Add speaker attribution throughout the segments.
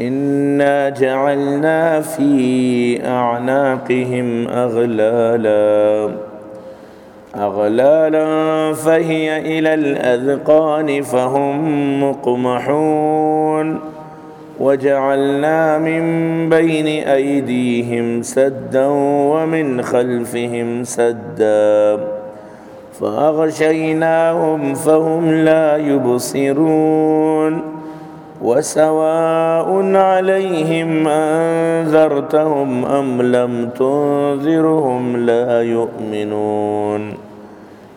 Speaker 1: انا جعلنا في اعناقهم اغلالا اغلالا فهي الى الاذقان فهم مقمحون وجعلنا من بين ايديهم سدا ومن خلفهم سدا فاغشيناهم فهم لا يبصرون وسواء عليهم انذرتهم ام لم تنذرهم لا يؤمنون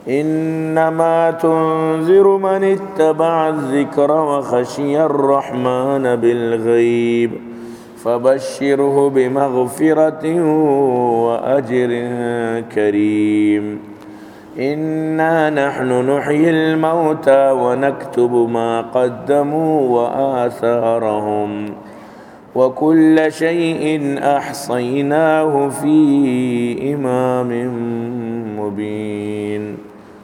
Speaker 1: انما تنذر من اتبع الذكر وخشي الرحمن بالغيب فبشره بمغفره واجر كريم انا نحن نحيي الموتى ونكتب ما قدموا واثارهم وكل شيء احصيناه في امام مبين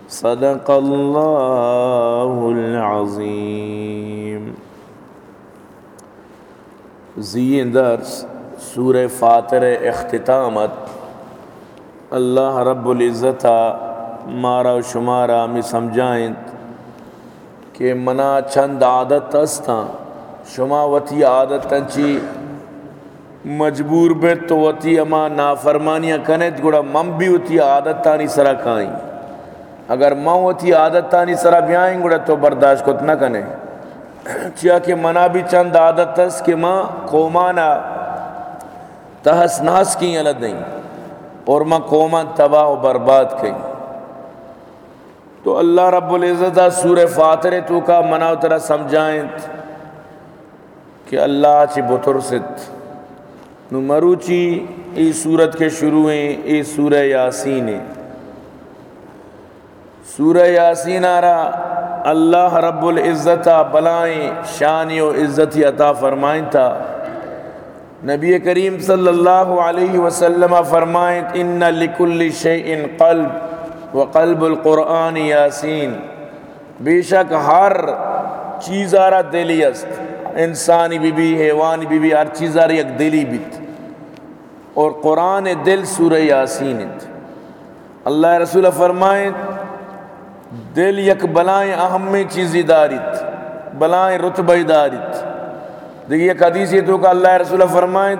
Speaker 1: صدق الله العظيم زين درس سورة فاطر اختتامت اللہ رب العزتہ مارا و شمارا می سمجھائیں کہ منا چند عادت
Speaker 2: استا ہاں۔ شما وتی عادت آدت مجبور بے تو اما کنیت گڑا مم بھی عادت تانی سرا کھائیں اگر ما وتی عادت تانی سرا بیائیں گڑا تو برداشت کت نہ کنے چیا کہ منا بھی چند عادت اس ناس کی نہیں اور ماں تباہ و برباد کہیں تو اللہ رب العزت سور فاتر تو کا منا ترا سمجھائیں کہ اللہ چی نو ای کے شروع ہیں ای سورہ آرا اللہ رب العزت بلائیں شان و عزت عطا فرمائیں تھا نبی کریم صلی اللہ علیہ وسلم فرمائیں ان لکل شیئن قلب وقلب القرآن یاسین بے شک ہر چیز آ رہا است انسانی بی بی حیوان بی بی ہر چیز آ ایک دلی بیت اور قرآن دل سور یاسینت اللہ رسول فرمائیں دل یک بلائیں اہم چیزی ادارت بلائیں دیکھیں ایک دیکھیے یہ تو کہ اللہ رسول فرمائیں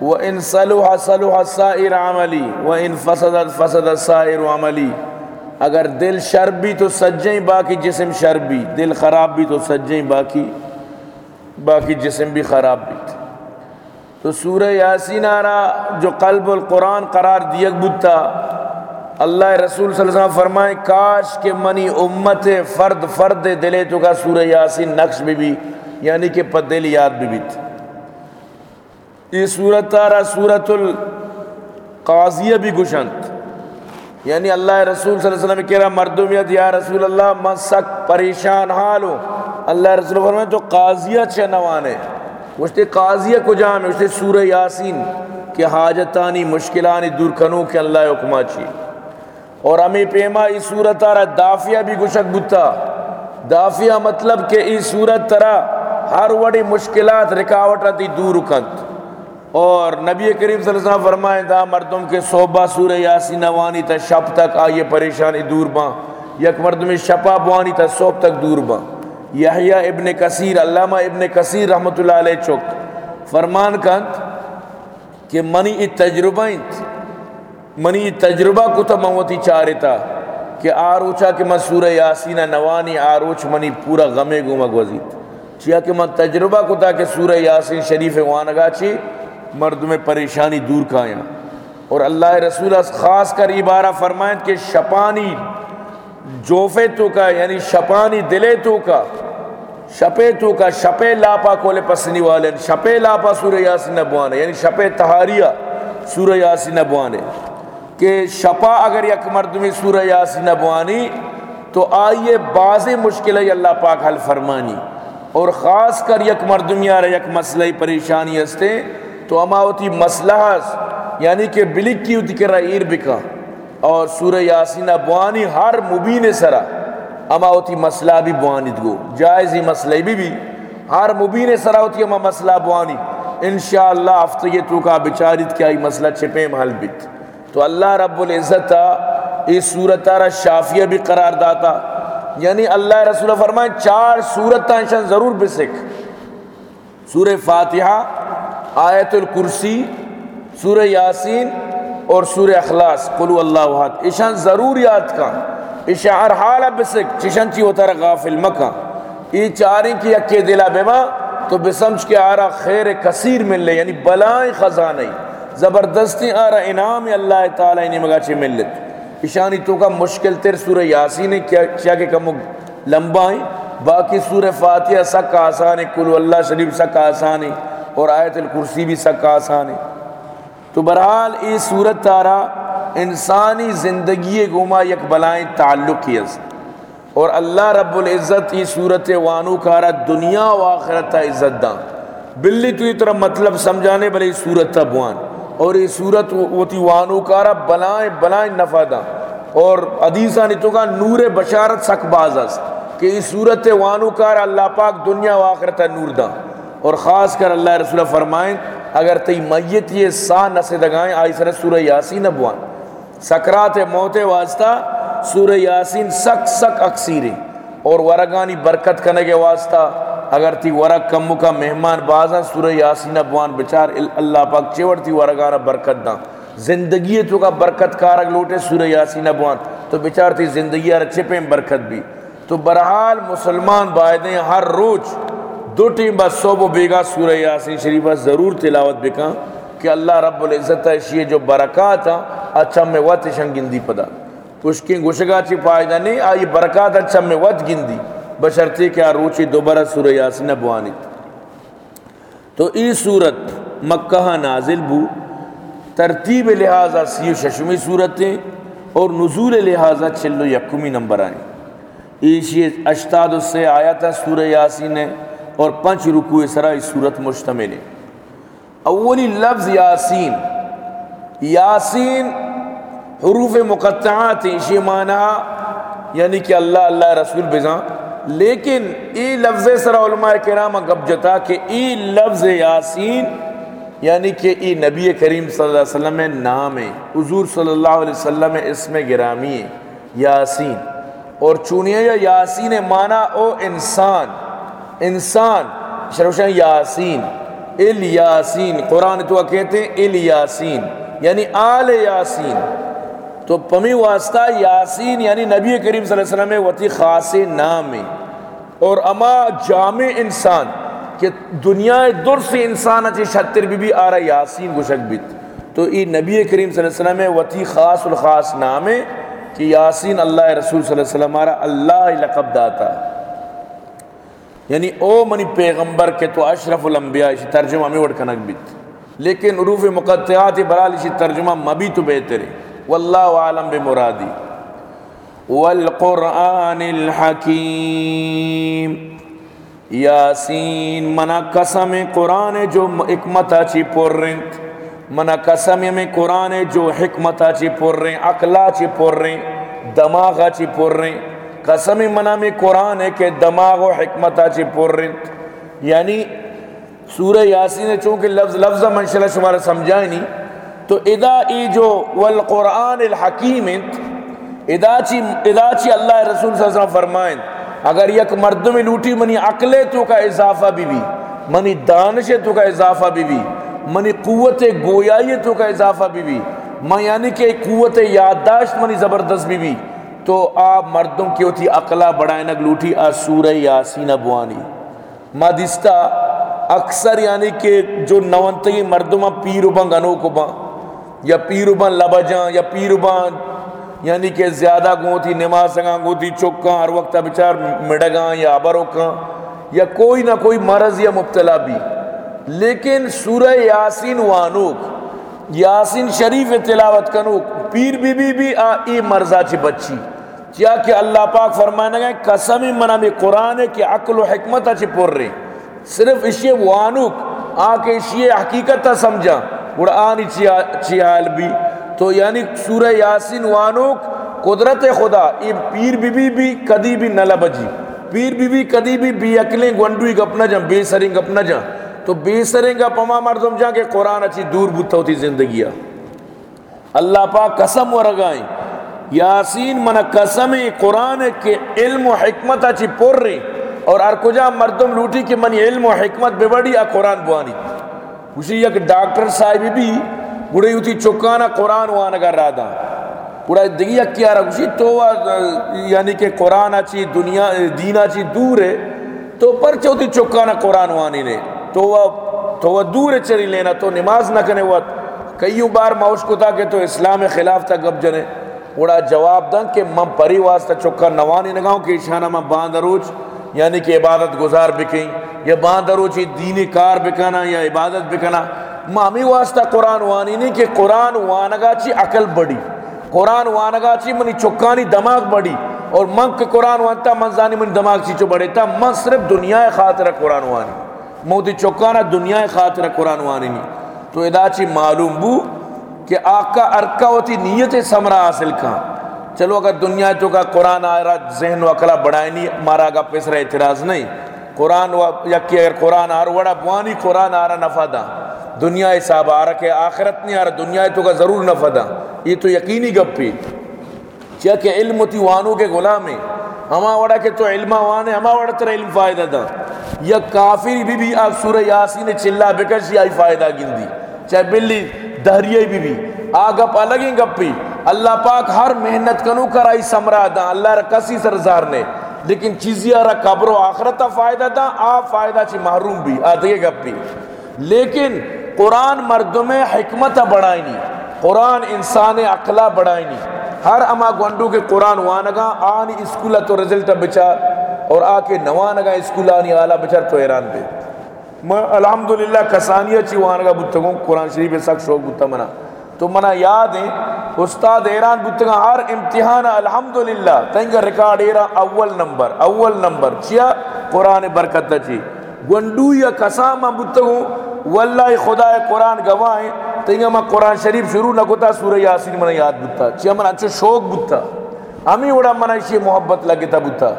Speaker 2: وہ ان صلح سَائِرَ عَمَلِي عملی و ان سَائِرُ عَمَلِي عملی اگر دل شرب بھی تو سجیں باقی جسم بھی دل خراب بھی تو سجیں باقی باقی جسم بھی خراب بھی تھے تو سورہ یاسینارا جو قلب القرآن قرار دیگ رسول تھا اللہ رسول وسلم فرمائے کاش کے منی امت فرد فرد دلے تو کا سورہ یاسین نقش بھی بھی یعنی کہ پدل یاد بھی بھی تھی یہ صورت تارا صورت القاضیہ بھی گشنت یعنی اللہ رسول صلی اللہ علیہ وسلم کہہ رہا مردمیت یا رسول اللہ مسک پریشان حال ہو اللہ رسول فرمائے تو قاضیہ چھے نوانے مجھتے قاضیہ کو جہاں میں مجھتے سورہ یاسین کہ حاجتانی مشکلانی دور کنو کہ اللہ حکمہ چھے اور ہمیں پیما اس صورت تارا دافیہ بھی گشک بتا دافیہ مطلب کہ اس صورت طرح ہر وڑی مشکلات رکاوٹ رہتی دور کنت اور نبی کریم صلی اللہ علیہ وسلم فرمائے مردم کے صوبہ سور یاسی وانی تا شب تک آئیے پریشانی دور باں یک مردم شپا بوانی تا صوب تک دور باں یحییٰ ابن کثیر علامہ ابن کثیر رحمۃ اللہ علیہ چوک فرمان کانت کہ منی ای تجربہ منی تجربہ موتی چارتا کہ آروچا کہ من سور یاسین نوانی آروچ منی پورا غمے چیا کہ من تجربہ تا کہ سورہ یاسین شریف وانگا چی مردم پریشانی دور کا آیا اور اللہ رسول خاص کر عبارہ فرمائیں کہ شپانی جوفے تو کا یعنی شپانی دلے تو کا شپے تو کا شپے لاپا کولے پسنی والے شپے لاپا سورہ یاسی نبوانے یعنی شپے تہاریہ سورہ یاسی نبوانے کہ شپا اگر یک میں سورہ یاسی نبوانی تو آئیے باز مشکل اللہ پاک حل فرمانی اور خاص کر یک مردمیاں یک مسئلہ پریشانی ہستے تو اما ہوتی مسلحس یعنی کہ بلک کی ہوتی کرا ایر بکا اور سورہ یاسین بوانی ہر مبین سرا اما ہوتی مسئلہ بھی بوانی دگو جائز ہی مسئلہ بھی بھی ہر مبین سرا ہوتی اما مسئلہ بوانی انشاءاللہ ہفتہ یہ تو کا بچارت کیا ہی مسئلہ چھپے محل بیت تو اللہ رب العزت اس صورتہ را شافیہ بھی قرار داتا یعنی اللہ رسول فرمائے چار سورت انشان ضرور بسک سورہ فاتحہ آیت الکرسی سورہ یاسین اور سورہ اخلاص قلو اللہ وحد اشان ضرور یاد کا ہر حال بسک چشن چی ہوتا رہا غافل مکہ ای چاری کی اکے دلا بیما تو بسمچ کے آرا خیر کثیر مل لے یعنی بلائیں خزانہ زبردستی آرا انعام اللہ تعالی مل لے اشانی تو کا مشکل کیا کہ یاسی نے باقی سورہ فاتحہ سک آسانے آسان ہے کلو اللہ شریف سکھ آسانے اور آیت الکرسی بھی سکا آسان ہے تو برحال یہ صورت تارا انسانی زندگی گما یک بلائیں تعلق عزت اور اللہ رب العزت یہ صورت وانو کارا دنیا و تا عزت داں بلی تو یہ مطلب سمجھانے بھلے صورت تا بوان اور یہ صورت وتی وانو کارا بلائیں بلائیں نفع داں اور عدیثہ کہا نور بشارت سک باز است کہ صورت وانو کارا اللہ پاک دنیا و آخرت نور داں اور خاص کر اللہ رسول فرمائیں اگر تی میت یہ سا دگائیں آئی سر سورہ یاسین بان سکرات موت واسطہ سورہ یاسین سک سک اکسیرے اور ورگانی برکت کرنے کے واسطہ اگر تی ورق کم کا مہمان بازاں سورہ یاسین ابوان بچار اللہ پاک تی ورگانا برکت داں زندگی تو کا برکت کارک لوٹے سورہ یاسین ابوان تو بچار تھی زندگی رچے پہ برکت بھی تو برحال مسلمان بائدیں ہر روز دو ٹیم بس و بیگا سورہ یاسین شریفہ ضرور تلاوت بکا کہ اللہ رب العزت جو برکات اچھا میں وقت شنگ گندی پدا پشکین گشگا چی پائدہ نہیں آئی برکات اچھا میں وقت گندی بشرتی کہ روچی دوبارہ سورہ یاسین بوانت تو ای سورت مکہ نازل بو ترتیب لحاظہ سی و شمی سورتیں اور نزول لہٰذا چلو یکمی نمبر آئیں ایشی اشتاد اس سے آیا تھا سورہ یاسین نے اور پنچ رکو سرا اس صورت مشتمل ہے اولی لفظ یاسین یاسین حروف مقطعات عشی مانا یعنی کہ اللہ اللہ رسول بزاں لیکن ای لفظ سرا علماء کرام گب جتا کہ ای لفظ یاسین یعنی کہ ای نبی کریم صلی اللہ علیہ وسلم نام ہے حضور صلی اللہ علیہ وسلم اس میں گرامی ہے یاسین اور چونیا یاسین مانا او انسان انسان شروشن یاسین ال یاسین قرآن تو کہتے ہیں ال یاسین یعنی آل یاسین تو پمی واسطہ یاسین یعنی نبی کریم صلی اللہ علیہ وسلم وتی خاص نام اور اما جامع انسان کہ دنیا در سے انسان شتر بھی آ رہا یاسین كو شكب بت تو صلی اللہ علیہ وسلم وتی خاص الخاص نام ہے یاسین اللہ رسول صلی اللہ علیہ وسلم اللہ لقب داتا یعنی او منی پیغمبر کے تو اشرف الانبیاء اسی ترجمہ میں وڑکا کنک بیت لیکن عروف مقتعات برال اسی ترجمہ مبی تو بہتر ہے واللہ عالم والقرآن الحکیم یاسین منا قسم قرآن جو حکمت آچی پور قسم میں قرآن جو حکمت آچی پور پور پورے دماغ آچی پور قسم منامی میں قرآن کہ دماغ و حکمت پر یعنی سورہ یاسی نے چونکہ لفظ لفظ منشلہ شمارہ سمجھائیں نہیں تو ادا ای جو والقرآن الحکیم الحکیم ادا چی ادا چی اللہ رسول فرمائیں اگر یک مرد میں لوٹی منی عقلے تو کا اضافہ بھی بھی منی دانش تو کا اضافہ بھی بھی منی قوت گویائی تو کا اضافہ بھی بھی میں یعنی کہ قوت یادداشت منی زبردست بھی بھی تو آپ مردوں کی عقلا بڑائے نک لوٹی آ سورہ یاسین ابوانی مادستہ اکثر یعنی کہ جو نونتگی مردمہ پیر بن کو بن یا پیر بن لبجاں یا پیر بن یعنی کہ زیادہ گوتی نماز سگاں گوتی چکاں ہر وقت بچار گاں یا ابرو یا کوئی نہ کوئی مرض یا مبتلا بھی لیکن سورہ یاسین وانوک یاسین شریف تلاوت کنوک پیر بی بی بھی آئی مرضا چی بچی کیا کہ اللہ پاک فرمانے گئے قسم ہی منہ میں قرآن ہے کہ عقل و حکمت اچھی پور رہی صرف اسی وانوک آکے اسی حقیقت سمجھا قرآن اچھی حال بھی تو یعنی سورہ یاسین وانوک قدرت خدا یہ پیر بی بی بھی کدی بھی نہ لبجی پیر بی بی کدی بھی بی اکلیں گنڈوی گپنا جا بے سریں گپنا جا تو بے سریں گا پما مردم جا کہ قرآن اچھی دور بھتا ہوتی زندگیا اللہ پاک قسم ورگائیں یاسین من قسم قرآن کے علم و حکمت اچھی پور رہی اور ارکجا مردم لوٹی کہ من علم و حکمت بے بڑی ا قرآن بوانی اسی یک ڈاکٹر صاحب بھی گڑے ہوتی چکانا قرآن وانا کر رہا تھا گڑا دگی اکی آ رہا اسی تو یعنی کہ قرآن اچھی دنیا دین اچھی دور ہے تو پر چوتی چکانا قرآن وانی نے تو وہ تو وہ دور چلی لینا تو نماز نہ کنے وقت کئیوں بار ماؤس کو تھا کہ تو اسلام خلاف تھا گب جنے گوڑا جواب دن کہ من پری واسطہ چکا نوانی نگاؤں کہ اشانہ من باندروچ یعنی کہ عبادت گزار بکیں یا باندروچی دینی کار بکنا یا عبادت بکنا مامی واسطہ قرآن وانی نہیں کہ قرآن وانگا چی عقل بڑی قرآن وانگا چی منی چکانی دماغ بڑی اور من کے قرآن وانتا من زانی منی دماغ چی چو بڑی تا من صرف دنیا خاطر قرآن وانی موتی چکانا دنیا خاطر قرآن وانی نہیں تو ادا چی معلوم بو کہ آقا ارکا ہوتی نیت سمرہ حاصل کہاں چلو اگر دنیا تو کا قرآن آ رہا ذہن و اکلا بڑائے اعتراض نہیں قرآن و اگر قرآن آ رہا آ رہا کہ آخرت نہیں دنیا تو کا ضرور نفع دا یہ تو یقینی گپی کیا کہ علم ہوتی وانو کے غلام میں ہما وڑا کہ تو علم ہما وڑا تر علم فائدہ دا یا بھی بھی آپ سورہ یاسین چلا بکش یا فائدہ گندی چاہے بلی دہریے بی بی آ گپ الگ ہی گپ بھی اللہ پاک ہر محنت کنو کرائی سمرا دا اللہ را کسی سرزار نے لیکن چیزی آرہ قبر و آخرت فائدہ دا آ فائدہ چی محروم بھی آ دیکھے گپ بھی لیکن قرآن مردم حکمت بڑھائی نہیں قرآن انسان اقلا بڑھائی نہیں ہر اما گونڈو کے قرآن وانگا آنی اسکولہ تو رزلٹ بچار اور آ کے نوانگا اسکولہ آنی آلہ بچار تو ایران بے ما الحمدللہ کسانیہ چیوان کا بتگوں قرآن شریف پہ سخت شوق بتا منا تو منا یاد ہے استاد ایران بتگا ہر امتحان الحمدللہ تنگا ریکارڈ ایرا اول نمبر اول نمبر چیا قرآن برکت چی گنڈو یا کسام بتگوں واللہ خدا قرآن گواہ ہے تنگا ما قرآن شریف شروع نہ کوتا سورہ یاسین منا یاد بتا چیا منا اچھا شوق بتا ہمیں اڑا منا اسی محبت لگتا بتا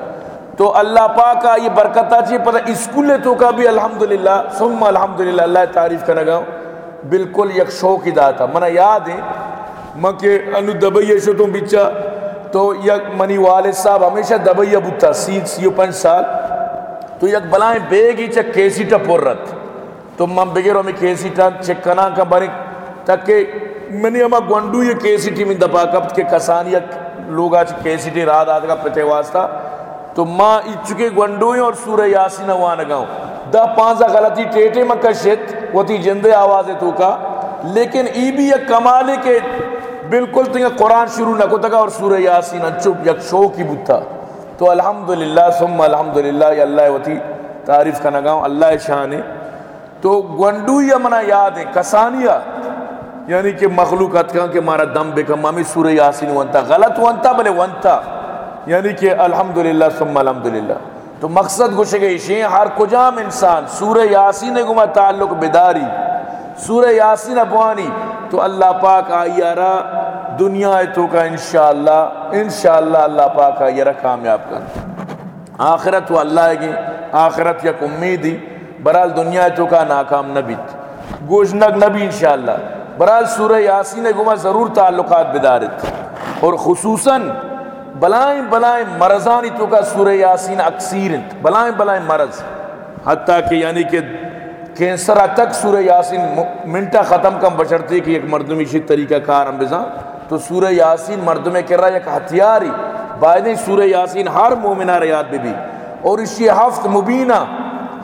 Speaker 2: تو اللہ پاک کا یہ برکت چاہیے پتہ اسکول تو کا بھی الحمد للہ سم الحمد للہ اللہ تعریف کرنا گا بالکل یک شوق ادا تھا منا یاد ہے میں کہ انو دبئی ایسے تم بچا تو یک منی والد صاحب ہمیشہ دبئی ابوتا سیکھ سیو پانچ سال تو یک بلائیں بے گی چک کیسی ٹا پور رت تو من بگیر ہمیں کیسی ٹا چک کنا کا بنے تاکہ منی ہمیں گونڈو یہ کیسی ٹی من دبا کب کے کسان یک لوگ آچ کیسی ٹی راد آدھ کا پتے واسطہ تو ماں اچکے گونڈوئیں اور سورہ یاسین گاؤں دا غلطی ٹیٹے مکشت جندے آوازے تو کا لیکن ای بھی کمالے کے بالکل تنگا قرآن شروع نہ کو تکا اور سورہ یاسین چپ یک شو کی بتا تو الحمدللہ للہ سم یا اللہ وتی تعریف کا نگاؤں اللہ شانے تو گوندو یا یاد ہے کسانیہ یعنی کہ مخلوقات کہاں کہ مارا دم بے کم مامی سورہ یاسین ونتا غلط ونتا بلے ونتا یعنی کہ الحمد للہ سم الحمد للہ تو مقصد گھشگیشی ہر کجام انسان سورہ یاسین گمہ گما تعلق بیداری سورہ یاسین ابوانی تو اللہ پاک آئی دنیا تو کا انشاءاللہ انشاءاللہ اللہ پاک آئی آرا کامیاب کر آخرت و اللہ گی آخرت یک ہی برحال دنیا تو کا ناکام نبی گوشنگ نبی انشاءاللہ برحال سورہ یاسین گمہ گما ضرور تعلقات بدارت اور خصوصاً بلائیں بلائیں مرضانی تو کا سورہ یاسین اکثیر بلائیں بلائیں مرض حتیٰ کہ یعنی کہ کینسرہ تک سورہ یاسین منٹہ ختم کم بچڑتے کہ ایک مردمی شی طریقہ کار ہم بزان تو سورہ یاسین مردمی کر رہا ایک ہتھیاری بائدہ سورہ یاسین ہر مومنہ ریاد بھی بھی اور اس یہ ہفت مبینہ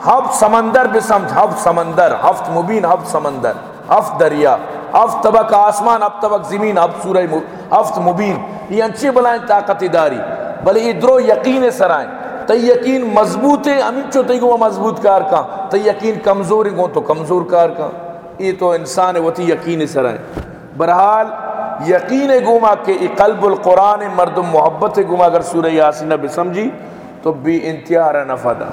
Speaker 2: ہفت سمندر بھی سمجھ ہفت سمندر ہفت مبین ہفت سمندر ہفت دریا افت طبق آسمان اب طبق زمین اب سورہ افت مبین یہ انچے بلائیں طاقت داری بھلے درو یقین سرائیں تی یقین مضبوط ہے امین چو تی وہ مضبوط کار کا تی یقین کمزور گو تو کمزور کار کا یہ تو انسان وتی یقین سرائیں برحال یقین گوں کہ قلب القرآن مردم محبت گما اگر سورہ یاسینہ بھی سمجھی تو بے انتہار نفدہ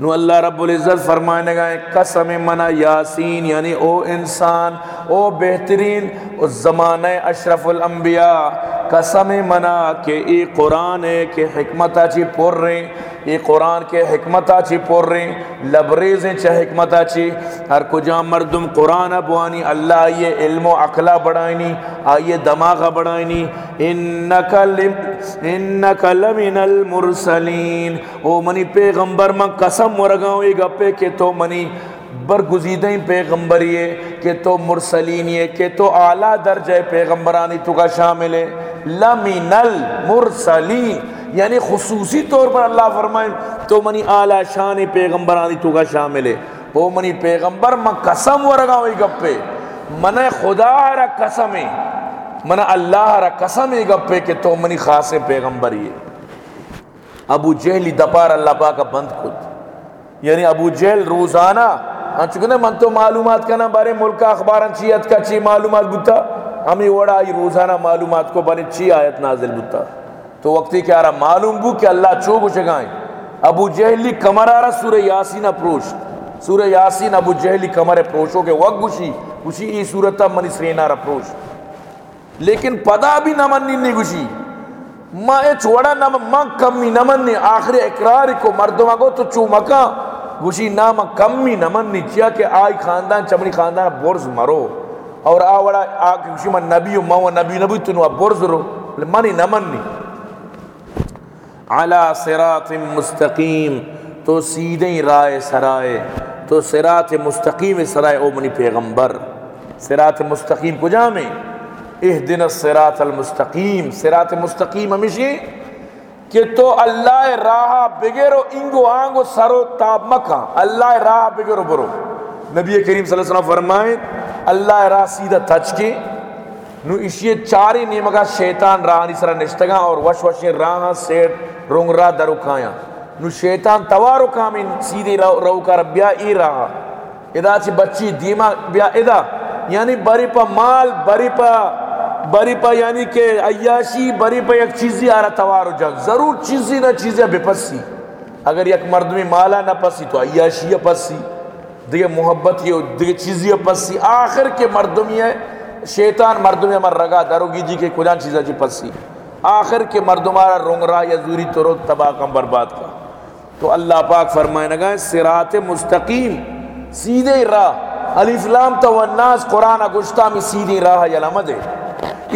Speaker 2: نو اللہ رب العزت فرمانے گا قسم منا یاسین یعنی او انسان او بہترین او زمانہ اشرف الانبیاء قسم منا کہ ای قرآن ہے کہ حکمت یہ قرآن کے حکمت چی رہی لبریزیں چہ حکمت چی ہر کجا مردم قرآن ابوانی اللہ آئیے علم و عقلہ بڑھائنی آئیے دماکہ بڑھائنی انکا لمن المرسلین او منی پیغمبر من قسم مرگاؤں ایک اپے گپے کہ تو منی برگزیدیں دیں پیغمبری کہ تو مرسلین یہ کہ تو اعلیٰ درجہ پیغمبرانی تو کا شامل ہے لمن المرسلین یعنی خصوصی طور پر اللہ فرمائے تو منی آلہ شان پیغمبر آنی تو کا شامل ہے وہ منی پیغمبر من قسم ورگا ہوئی گپے من خدا را قسم ہے من اللہ را قسم ہے گپے کہ تو منی خاص پیغمبر یہ ابو جہلی دپار اللہ پاک کا بند خود یعنی ابو جہل روزانہ چکنے من تو معلومات کنا بارے ملک اخبار چیت کا چی معلومات بتا ہمیں وڑا آئی روزانہ معلومات کو بنے چی آیت نازل بتا تو وقتی کیا رہا معلوم بو کہ اللہ چو کچھ گائیں ابو جہلی کمر آرہ سورہ یاسین اپروش سورہ یاسین ابو جہلی کمر اپروش ہو کے وقت گوشی گوشی ای سورتہ منی سرینہ رہ پروش لیکن پدا بھی نمن نہیں گوشی ما اے چھوڑا نمن ما کمی نمن نہیں آخر اقرار کو مردمہ کو تو چو مکہ گوشی نام کمی نمن نہیں چیا کہ آئی خاندان چمنی خاندان برز مرو اور آوڑا آگوشی من نبی و ماں و نبی نبی تنو برز رو منی نمن نہیں اعلیٰ سرات مستقیم تو سیدھے رائے سرائے تو سرات مستقیم سرائے او منی پیغمبر سرات مستقیم کو جامے اہ دن سرات المستقیم سرات مستقیم ہمیشہ کہ تو اللہ راہ بگیرو انگو آنگو سرو تاب مکہ اللہ راہ بگیرو برو نبی کریم صلی اللہ علیہ وسلم فرمائیں اللہ راہ سیدھا تچ کے نو اس چاری نیمگا شیطان راہ نیسرا نشتگا اور وش وش راہ رنگ راہ در وایا نو شیتان توارو کام سیدھی رو کا ربیا راہ ادا چی بچی دیما بیا ادا یعنی بری پا مال بری پا بری پا یعنی کہ ایاشی بری پا یک چیزی آرہ توارو جگ ضرور چیزی نہ چیزی بے پسی اگر یک مردمی مالا نہ پسی تو ایاشی پسی دیا محبت یہ چیزی پسی آخر کے مردمی ہے شیطان مردمی امر رگا داروگی جی کے کلان چیزا جی پسی آخر کے مردمارا رنگ را یا زوری تو تباہ کم برباد کا تو اللہ پاک فرمائے نگا ہے سرات مستقیم سیدھے راہ علی فلام تو الناس قرآن اگشتا میں سیدھے راہ یا لما دے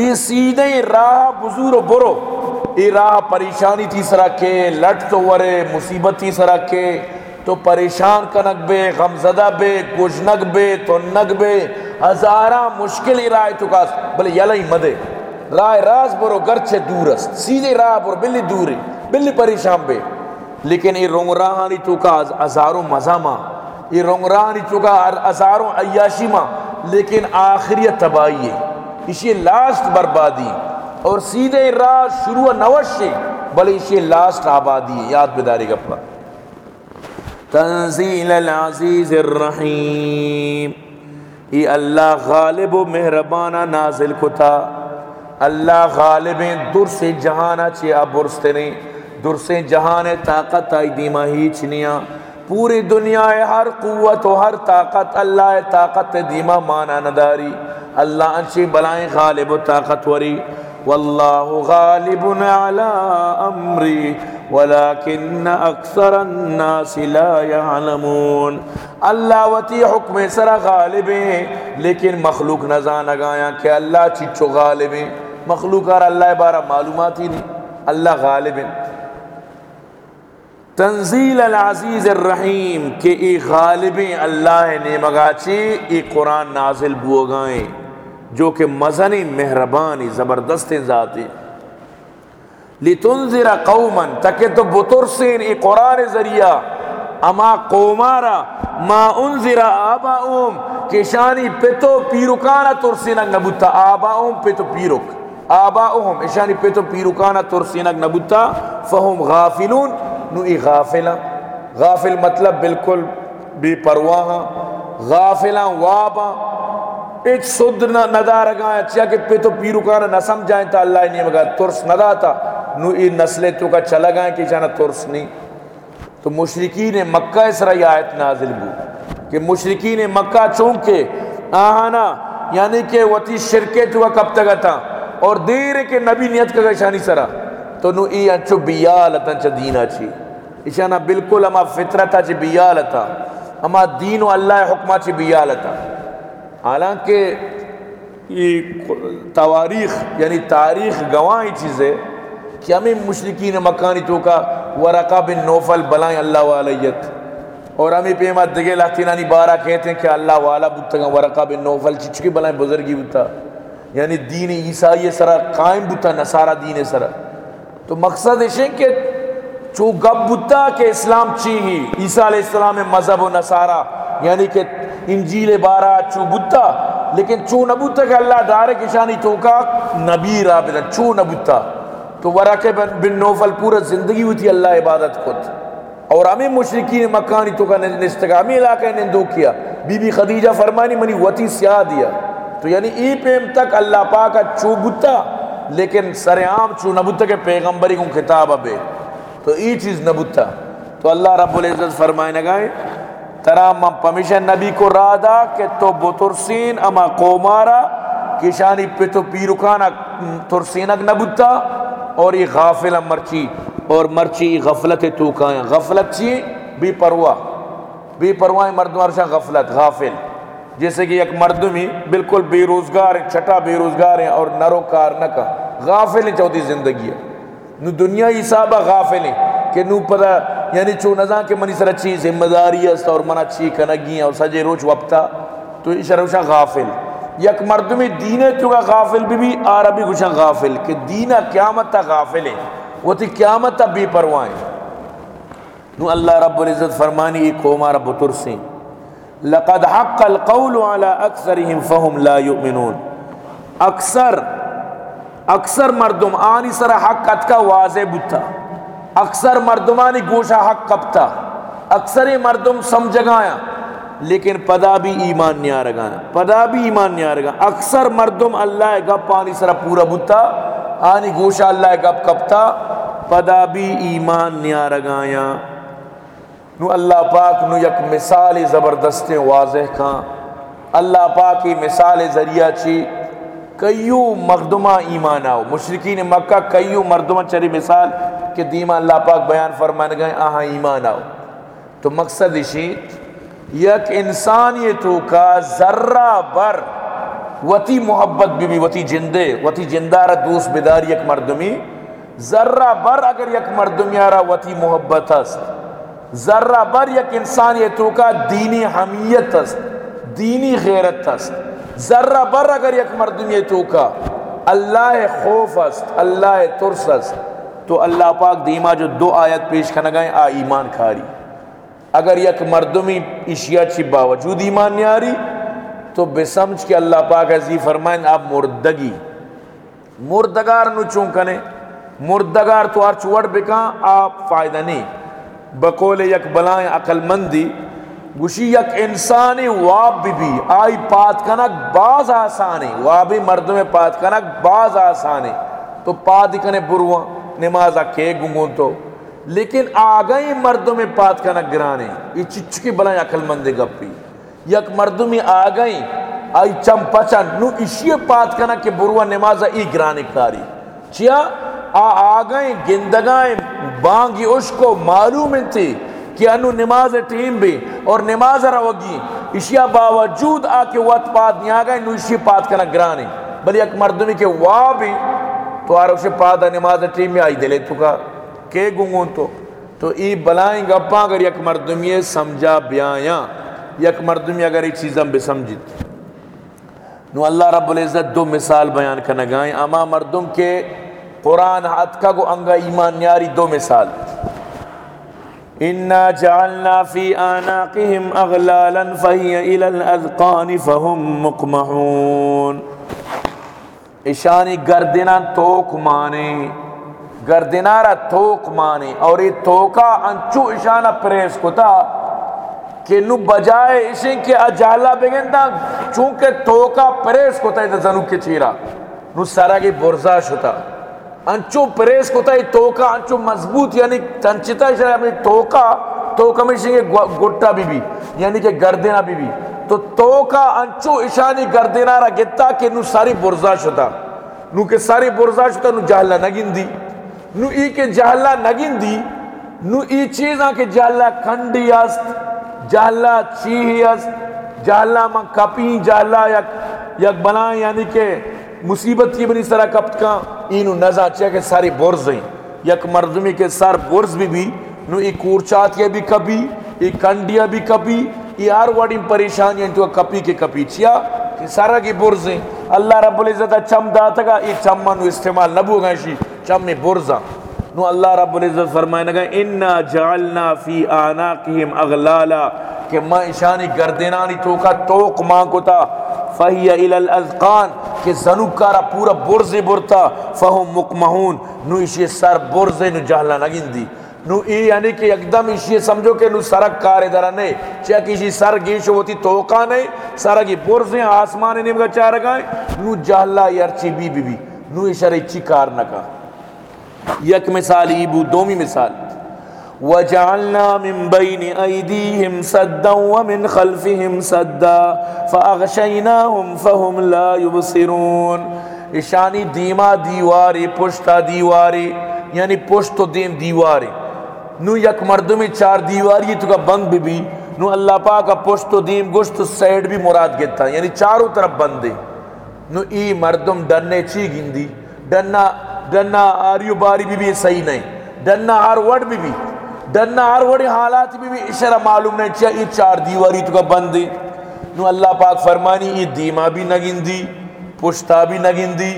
Speaker 2: یہ سیدھے راہ بزور و برو یہ راہ پریشانی تیسرا کے لٹ تو ورے مسیبت تیسرا کے تو پریشان کنک بے غمزدہ بے بے گز بے ہزارہ مشکل ہی رائے چکا یلائی مدے رائے راز برو گرچے سیدھے راہ برو بلی دوری بلی پریشان بے لیکن یہ رنگ راہانی چکا ہزاروں مزہ ماں یہ رنگ راہانی چکا ہزاروں عیاشی ماں لیکن آخری تباہی ہے اسی لاسٹ بربادی اور سیدھے راہ شروع نوش بلے اسی لاسٹ آبادی ہے یاد بیداری کپڑا تنزیل العزیز الرحیم یہ اللہ غالب کتا اللہ غالب در سے جہان چیا برس نے در سے جہان طاقت آئی دیما ہی چنیا پوری دنیا ہر قوت و ہر طاقت اللہ طاقت دیما مانا نداری اللہ انچی بلائیں غالب و طاقت وری غالب امری غالبہ اکثر اللہ وتی حکم سرا غالب ہیں لیکن مخلوق نزان اگایا کہ اللہ چچو غالب ہیں مخلوق اور اللہ بارہ معلومات ہی نہیں اللہ غالب ہیں تنزیل العزیز الرحیم کہ ای غالب اللہ نے مگاچی ای قرآن نازل بو گائیں جو کہ مزنی مہربانی زبردست ذات لتنذر قوما تکے تو بطر سین ای قرآن ذریعہ اما قومارا ما انذر آبا اوم کہ شانی پتو پیروکانا ترسین اگ نبوتا آبا اوم پتو پیروک آبا اوم شانی پتو پیروکانا ترسین اگ نبوتا فهم غافلون نو ای غافلا غافل مطلب بالکل بے پرواہ غافلا وابا اچ سد ندا رگا چیا کہ پی تو پیرو کانا نہ سمجھائیں تا اللہ نہیں مگر ترس ندا تا نو ای نسلے تو کا چلا گائیں کہ چانا ترس نہیں تو مشرقین مکہ اس رہی آیت نازل بھو کہ مشرقین مکہ چونکے آہانا یعنی کہ وطی شرکے تو کا کب تگا تھا اور دیر کے نبی نیت کا گشانی سرا تو نو ای انچو بیالتا چا دین چی اچھانا بالکل اما فطرتا چی بیالتا اما دین و اللہ حکمہ چی بیالتا بیالتا حالانکہ یہ تواریخ یعنی تاریخ چیز چیزیں کہ ہمیں مشرقین مکانی تو کا ورقا بن نوفل بلائیں اللہ والیت اور ہمیں پیما دگے لاتینانی بارہ کہتے ہیں کہ اللہ والا بتگا ورقا بن نوفل چچکی بلائیں بزرگی بتا یعنی دین عیسائی سرا قائم بتا نصارا دین سرا تو مقصد ہے کہ چو گب کہ اسلام چی ہی عیسیٰ علیہ السلام مذہب و نصارہ یعنی کہ انجیل بارا چو بوتا لیکن چو نبوتا کہ اللہ دار کشانی توکا نبی رابطہ چو نبوتا تو ورقے بن نوفل پورا زندگی ہوئی تھی اللہ عبادت خود اور ہمیں مشرقین مکانی تو کا نستگاہ علاقہ نے دو کیا بی بی خدیجہ فرمانی منی وطی سیاہ دیا تو یعنی ای پیم تک اللہ پاکا چو بتا لیکن سر عام چو نبوتا کے پیغمبری کن کتاب ابے تو ای چیز نبوتا تو اللہ رب العزت فرمائے نگائے ترا من پمیشن نبی کو را دا کہ تو بترسین اما قومارا کشانی پہ تو پیروکانا ترسینک نبتا اور یہ غافل مرچی اور مرچی غفلت تو کائیں غفلت چی بی پروہ بی پروہ مرد مرشا غفلت غافل جیسے کہ ایک مردمی بالکل بے روزگار ہیں چھٹا بے روزگار ہیں اور نروکار نہ کا غافل ہیں چوتی زندگی ہے نو دنیا حسابہ غافل ہیں کہ نو پتہ یعنی چو نظام کے منی سر اچھی زمداری است اور من اچھی کنگی اور سجے روچ وپتا تو یہ غافل یک مرد میں دینے تو غافل بھی بھی عربی گوشا غافل کہ دینہ قیامت تا غافل ہے وہ تھی قیامت تا بھی پروائیں نو اللہ رب العزت فرمانی ایک قوم رب ترسی لقد حق القول على اکثرهم فهم لا يؤمنون اکثر اکثر مردم آنی سر حق کا واضح بتا اکثر مردمانی گوشہ حق کپتا اکثر مردم سمجھ گایا لیکن پدا بھی ایمان نیا پدا بھی ایمان نیا را اکثر مردم اللہ گپ گپ پانی سرا پورا آنی اللہ پدا بھی ایمان نیا رگایا نو اللہ پاک نو یک مثال زبردست واضح کا اللہ پاک مثال ذریعہ چی کئیو مردمہ ایمان آؤ مشرقین مکہ کئیو مردمہ چری مثال کہ دیما اللہ پاک بیان فرمانے گئے ایمان آؤ تو مقصد اسی یک انسان یہ تو کا ذرہ بر وتی محبت بی بی وتی جندے وتی جندہ یک مردمی ذرہ بر اگر یک مردمی آرہ وتی محبت است ذرہ بر یک انسان یہ تو کا دینی حمیت است دینی غیرت است ذرہ بر اگر یک مردمی تو کا اللہ خوف است اللہ ترس است تو اللہ پاک دیما جو دو آیت پیش کھنا گئے آ ایمان کھاری اگر یک مردمی اشیا چی باوجود ایمان تو بے سمجھ کے اللہ پاک عزی فرمائیں آپ مردگی مردگار نو کنے مردگار تو آپ فائدہ نہیں بقول یک بلائیں عقل مندی گوشی یک انسانی واب بھی بھی آئی پات کنک باز آسانی وابی مردم پات کنک باز آسانی تو پات کنے برواں نمازہ کے گنگون تو لیکن آگئی مردوں میں پات کا گرانے یہ چچ کی بلائیں اکل مندے گپی یک مردوں میں آگئی آئی چم پچا نو اسی پات کا کہ بروا نماز ای گرانے کاری چیا آ آگئی گندگائیں بانگی اس کو معلوم تھی کہ انو نماز ٹیم بھی اور نماز روگی اسی باوجود آ کے وقت پات نہیں آگئی نو اسی پات کا گرانے بلی یک میں کے واہ بھی تو آر اسے پادا نماز ٹیمی آئی دلے تکا کے گنگون تو تو ای بلائیں گا پاں اگر یک مردمی سمجھا بیایا یک مردمی اگر ای چیزم بے سمجھت نو اللہ رب العزت دو مثال بیان کرنا گائیں اما مردم کے قرآن حد کا گو انگا ایمان نیاری دو مثال اِنَّا جَعَلْنَا فِي آنَاقِهِمْ أَغْلَالًا فَهِيَ إِلَى الْأَذْقَانِ فَهُمْ مُقْمَحُونَ اشانی گردنا توک مانے گردنا را توک مانے اور یہ توکا انچو اشانہ پریس کو تا کہ نو بجائے اشن کے اجالہ بگن دا چونکہ توکا پریس کو تا اتا زنو کے چیرا نو سارا کی برزا شتا انچو پریس کو تا یہ توکا انچو مضبوط یعنی تنچتا اشن ہے یعنی توکا توکا میں اشن کے گھٹا بی بی یعنی کہ گردنا بی بی تو تو کا انچو اشانی کر دینا را گتا کہ نو ساری برزا شتا نو کے ساری برزا شتا نو جہلا نگن دی نو ای کے جہلا نگن دی نو ای چیزا کے جہلا کھنڈی است جہلا چیہی است جہلا من کپیں جہلا یک یک بنائیں یعنی کہ مصیبت کی بنی سرا کپت کا اینو نزا چاہے کہ ساری برز ہیں یک مردمی کے سار برز بھی بھی نو ای کورچات کے بھی کبھی ای کنڈیا بھی کبھی یہ ہر وڑی پریشانی ہیں تو کپی کے کپی چیا کہ سارا کی برز ہیں اللہ رب العزت چم داتا گا یہ چم میں استعمال نبو گا شی چم میں برزا نو اللہ رب العزت فرمائے نگا انا جعلنا فی آناقہم اغلالا کہ ما اشانی گردنانی توکا کا توق ماں کو تا فہیہ الالازقان کہ زنوکارا پورا برز برتا فہم مقمہون نو اشی سر برز نو جہلا نگن دی نو ای یعنی کہ اکدم ایشی سمجھو کہ نو سرک کار ادھر نے چاہ کسی جی سر گیش ہوتی توقع نہیں سر کی پرس آسمان نیم کا چاہ رکھا ہیں نو جہلا یرچی بی بی بی نو اشار اچھی کار نہ نکا یک مثال ای بو دومی مثال وجعلنا من بين ايديهم سدا ومن خلفهم سدا فاغشيناهم فهم لا يبصرون اشانی دیما دیواری پشتا دیواری یعنی پشت و دیم دیواری نو یک مردمی چار دیواری تو کا بند بھی بھی نو اللہ پاک کا پشت و دیم گشت سیڈ بھی مراد گیتا یعنی چاروں طرف بند دے نو ای مردم ڈنے چی گندی ڈرنا ڈرنا آریو باری بھی بھی صحیح نہیں ڈرنا ہر وڈ بھی بھی ڈرنا ہر وڈی حالات بھی بھی اشارہ معلوم نہیں چاہیے چار دیواری تو کا بند دے نو اللہ پاک فرمانی ای دیما بھی نہ گندی پشتا بھی نہ گندی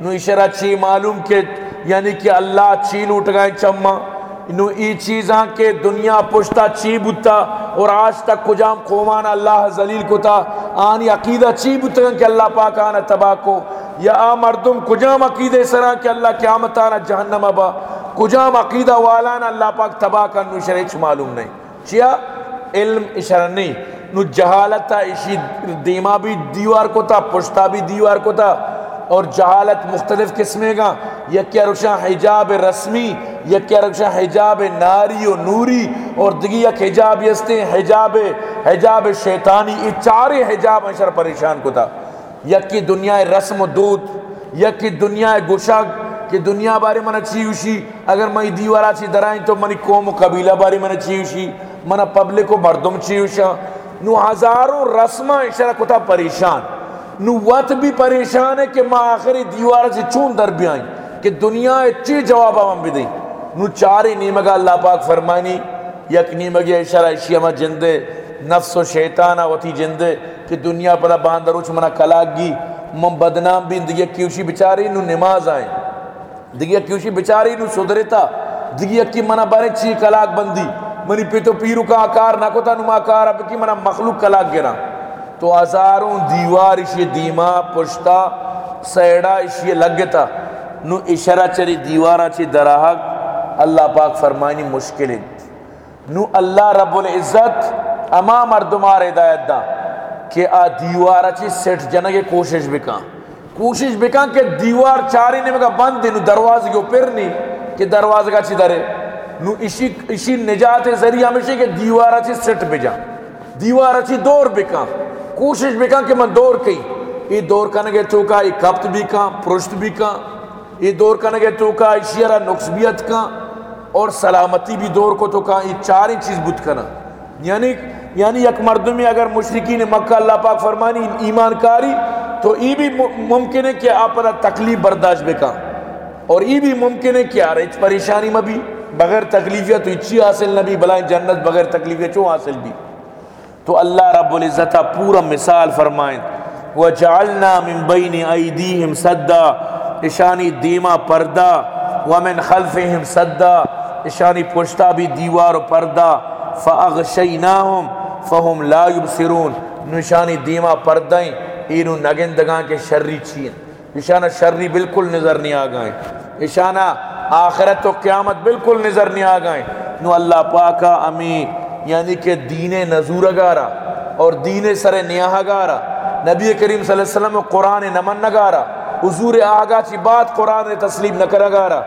Speaker 2: نو اشارہ چی معلوم کہ یعنی کہ اللہ چین اٹھ گئے چمہ نو ای چیزاں کے دنیا پشتا چی بتا اور آج تک کجام قومان اللہ زلیل کو اللہ پاک آنا تباہ کو یا آ مردم کجام عقیدہ سرا کہ اللہ قیامت آنا جہنم ابا کجام عقیدہ والان اللہ پاک تباہ کا نو شریش معلوم نہیں چیا علم نو جہالتا اشی دیما بھی دیوار کو تا پشتا بھی دیوار کو تا اور جہالت مختلف قسمیں گا رکشہ حجاب رسمی رکشہ حجاب ناری و نوری دگی یست حجاب یستے حجاب حجاب شیطانی یہ چار حجاب شرح پریشان کو تھا یکی دنیا رسم و دود یکی دنیا گشک کہ دنیا بارے من اچھی ہوشی اگر میں دیوارا سی درائیں تو منی قوم و قبیلہ بارے اچھی ہوشی من پبلک و مردم ہوشا نو ہزاروں رسمہ اشارہ کتا پریشان نوت بھی پریشان ہے کہ ماں آخری دیوار سے چون در بھی آئیں کہ دنیا اچھی جواب ہم بھی دیں نو چاری نیمگا اللہ پاک فرمانی یک نیمگی اشارہ اشیاء ماں جندے نفس و شیطان آواتی جندے کہ دنیا پر باندر اچھ منہ کلاک گی من بدنام بھی دیگیا کیوشی بچاری نو نماز آئیں دیگیا کیوشی بچاری نو صدرتا دیگیا کی منہ بارے چی کلاک بندی منی پیتو پیرو کا آکار نہ کتا نو آکار کی منہ مخلوق کلاک گرہ تو ازاروں دیوار اشی دیما پشتا سیڑا اشی لگتا نو اشارہ چری دیوارا چی دراہک اللہ پاک فرمانی مشکل نو اللہ رب العزت اما مردمار ہدایت دا کہ آ دیوارا چی سٹ جنا کے کوشش بکاں کوشش بکاں کہ دیوار چاری نے مگا بند دی نو دروازے کے اوپر نی کہ دروازے کا چی درے نو اسی اشی نجات ذریعہ ہمیشہ کہ دیوارا چی سٹ بجاں دیوارا چی دور بکاں کوشش بھی کہاں کہ میں دور کئی یہ دور کا نگے چونکہ یہ کپت بھی کہاں پرشت بھی کہاں یہ دور کا یہ چونکہ نقص نقصبیت کہاں اور سلامتی بھی دور کو تو کہاں یہ چار چیز بت کنا یعنی یعنی یک مرد میں اگر مشرقی نے مکہ اللہ پاک فرمانی ایمان کاری تو یہ بھی ممکن ہے کہ آپ تکلیف برداشت بھی کہاں اور یہ بھی ممکن ہے کہ آ پریشانی میں بھی بغیر تکلیفیہ تو اچھی حاصل نہ بھی بلائیں جنت بغیر تکلیفیہ چوں حاصل بھی تو اللہ رب العزت پورا مثال فرمائیں وجعلنا من بین ایدیہم سدا اشانی صدا ایشانی دیمہ پردہ ومن خلفِ صدا پشتا بھی دیوار پردہ فاغشیناہم فہم لا یبصرون نشانی دیمہ پردیں این نگندگاں کے شرری چین اشانہ شرری بالکل نظر نہیں آگائیں اشانہ آخرت و قیامت بالکل نظر نہیں آگائیں نو اللہ پاکا امین یعنی کہ دین نظور گارا اور دین سر نیاہ گارا نبی کریم صلی اللہ علیہ وسلم قرآن نمن نگارا حضور آگا چی بات قرآن تسلیم نہ کرا گارا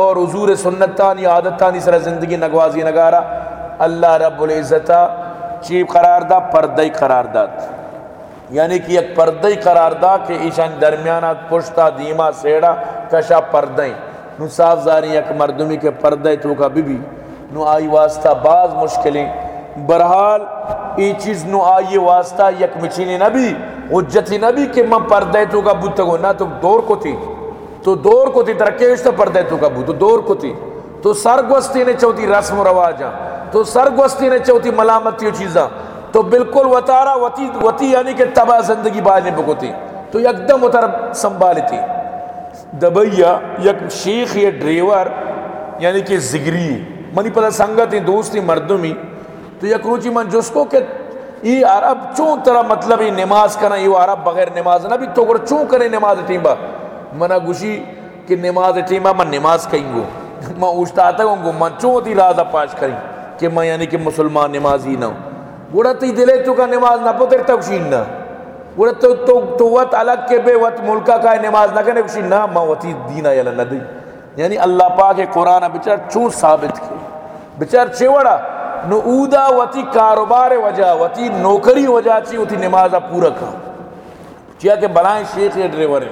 Speaker 2: اور تانی سنتانی عادتانی سر زندگی نگوازی نگارا اللہ رب العزت پردی پردہ داد یعنی کہ پردی پردہ دا کہ ایشان درمیانات پشتا دیما سیڑا کشا پردی نصاف زاری ایک مردمی کے پردی تو کا بی بی نو آئی واسطہ بعض مشکلیں برحال ای چیز نو آئی واسطہ یک مچینی نبی نبی کہ من کا تو تگو نہ تو دور کو تھی تو دور کو تھی ترقی پردہ تو دور کو تھی تو سرگوستی نے چوتی رسم و رواجہ تو سرگوستی نے چوتی ملامتی و چیزاں تو بالکل وطارا وطی, وتی وتی یعنی کہ تباہ زندگی بازنے پکو تھی تو دم اتر تھی دبیا یک شیخ یا ڈریور یعنی کہ زگری منی پتہ سنگت ہی دوست ہی تو یا کروچی من جس کو کہ یہ عرب چون طرح مطلب ہی نماز کنا یہ عرب بغیر نماز نہ بھی تو گر چون کرے نماز ٹیمبا منہ گوشی کہ نماز ٹیمبا من نماز کہیں گو من اوشتا آتا ہوں گو من چون تھی لازہ پاش کریں کہ من یعنی کہ مسلمان نماز ہی نہ ہوں گوڑا تی دلے تو کا نماز نہ پتر تکشین نہ گوڑا تو وقت الگ کے بے وقت ملکہ کا نماز نہ کنے کشین نہ من وقتی دینہ یلن نہ دیں یعنی اللہ پاک قرآن بچار چون ثابت کی بچار وڑا نو اودا وتی کاروبار وجہ وتی نوکری وجہ چی نماز پورا کا چیا کہ بلائیں شیخ یا ڈریور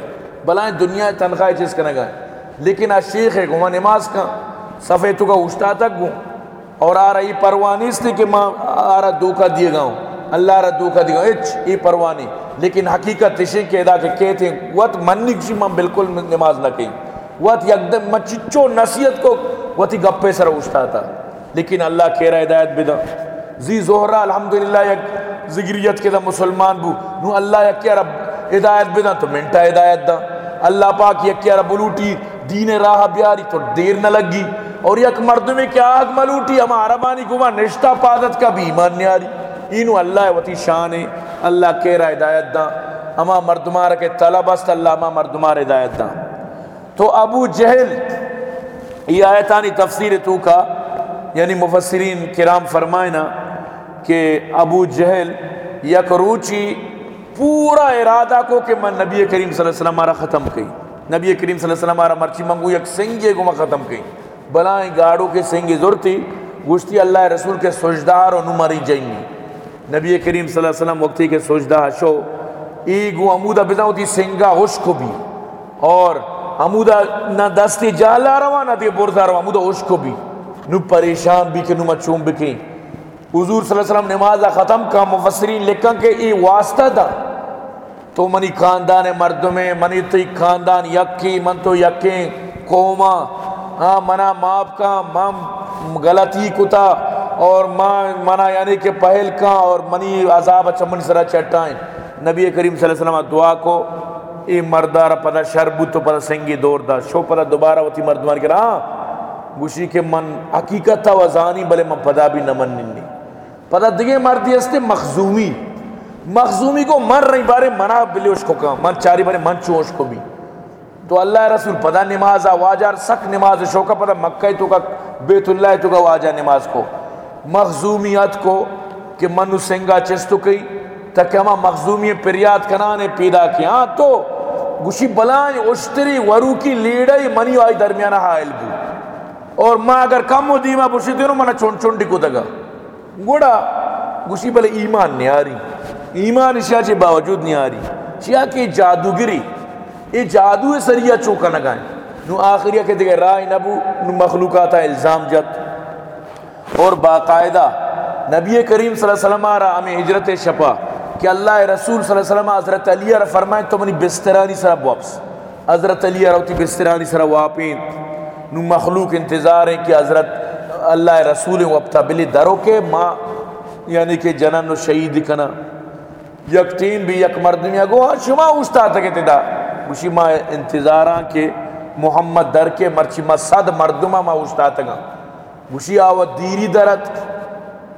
Speaker 2: بلائیں دنیا تنخواہ چیز کا گا لیکن آج شیخ ہے گواں نماز کا صفحے تو کا اشتا تک گوں اور آ رہا یہ پروانی اس لیے کہ ماں آ رہا دھوکہ دیے گاؤں اللہ را دھوکہ دیے گاؤں اچ یہ پروانی لیکن حقیقت کہ کہتے ادا وقت من سی ماں بالکل نماز نہ کہیں وہ یکدم مچچو نصیحت کو وہ گپے سر اٹھتا تھا لیکن اللہ کہہ رہا ہدایت بدا زی زہرا الحمد للہ ذکریت کے دا مسلمان بو نو اللہ یک کیا رب ہدایت بدا تو منٹا ہدایت دا اللہ پاک یک کیا رب لوٹی دین راہ بیاری تو دیر نہ لگی اور یک مرد میں کیا آگ ملوٹی عربانی کو گما نشتہ پادت کا بھی ایمان نیاری اینو اللہ وتی شان ہے اللہ کہہ رہا ہدایت دا ہما مردمار کے طلب است اللہ ہم مردمار ہدایت دا تو ابو جہل یہ آیتانی تفسیر تو کا یعنی مفسرین کرام فرمائنا کہ ابو جہل یک روچی پورا ارادہ کو کہ میں نبی کریم صلی اللہ علیہ وسلم آرہ ختم کہیں نبی کریم صلی اللہ علیہ وسلم آرہ مرچی منگو یک سنگے کو میں ختم کی بلائیں گاڑوں کے سنگے ضرورتی گوشتی اللہ رسول کے سجدار و نماری جائیں نبی کریم صلی اللہ علیہ وسلم وقتی کے سجدہ شو ای گو امودہ تھی سنگا کو بھی اور عمودہ نہ دستی جالا روانہ دے برزا روانہ عمودہ اوش کو بھی نو پریشان بھی کہ نو مچوم بھی بکیں حضور صلی اللہ علیہ وسلم نماز ختم کا مفسرین لکھا کہ یہ واسطہ دا تو منی خاندان مردوں میں منی تی خاندان یکی من تو یکیں قوما ہاں منا ماپ کا مام غلطی کتا اور ماں منا یعنی کہ پہل کا اور منی عذاب اچھا منی سرا چٹائیں نبی کریم صلی اللہ علیہ وسلم دعا کو اے مردار پدا شربو تو پدا سنگی دور دا شو پدا دوبارہ وطی مردمان کرا گوشی کے من حقیقت تاو ازانی بلے من پدا بھی نمن ننی پدا دیگے مردی استے مخزومی مخزومی کو من رہی بارے منا بلے اس کو کام من چاری بارے من چو اوش کو بھی تو اللہ رسول پدا نماز آ واجار سک نماز شوکا پدا مکہ تو کا بیت اللہ تو کا واجہ نماز کو مخزومیت کو کہ منو سنگا چستو کئی تکہ ہما مخزومی پریاد کنانے پیدا کیا تو گوشی بلائیں اشتری ورو کی لیڑائی منی آئی درمیان حائل بو اور ما اگر کم ہو دیما بوشی دیرو منا چون چون دکو دگا گوڑا گوشی بلے ایمان نہیں آری ایمان اسیا چے باوجود نہیں آری چیا کہ جادو گری یہ جادو سریعہ چوکا نگائیں نو آخریہ کے دیگے رائے نبو نو مخلوقاتا الزام جت اور باقاعدہ نبی کریم صلی اللہ علیہ وسلم آرہ ہمیں ہجرت شپا کہ اللہ رسول صلی اللہ علیہ وسلم حضرت علیہ را فرمائے تو منی بسترانی سر واپس حضرت علیہ روتی بسترانی سر واپین نو مخلوق انتظار ہیں کہ حضرت اللہ رسول وابتا بلی درو کے ما یعنی کہ جنن نو شہید کنا یک تین بھی یک مردمی گو ہاں شما اوشتا تکے تدا مشی ما انتظاراں کہ محمد در کے مرچی ما صد مردمہ ما اوشتا گا مشی آوہ دیری درت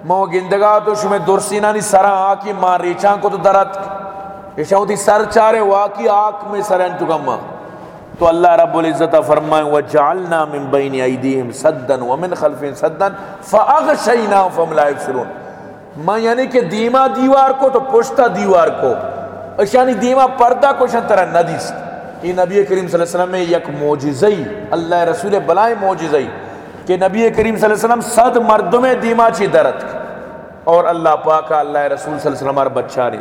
Speaker 2: مو گندگا تو شمی درسینا نی سرا آکی ما ریچان کو تو درت ایشان ہوتی سر چارے واقعی آک میں سر انتو کم تو اللہ رب العزتہ فرمائے وَجَعَلْنَا مِن بَيْنِ عَيْدِهِمْ سَدًّا وَمِن خَلْفِهِمْ سَدًّا فَأَغْشَيْنَا فَمْ لَا اِفْسِرُونَ ماں یعنی کہ دیما دیوار کو تو پشتا دیوار کو اشانی دیما پردہ کو شان طرح ندیس یہ نبی کریم صلی اللہ علیہ وسلم میں یک موجزی اللہ رسول بلائی موجزی کہ نبی کریم صلی اللہ علیہ وسلم صد مردم دیما چی درد اور اللہ پاک اللہ رسول صلی اللہ علیہ وسلم ہمارا بچہ رہی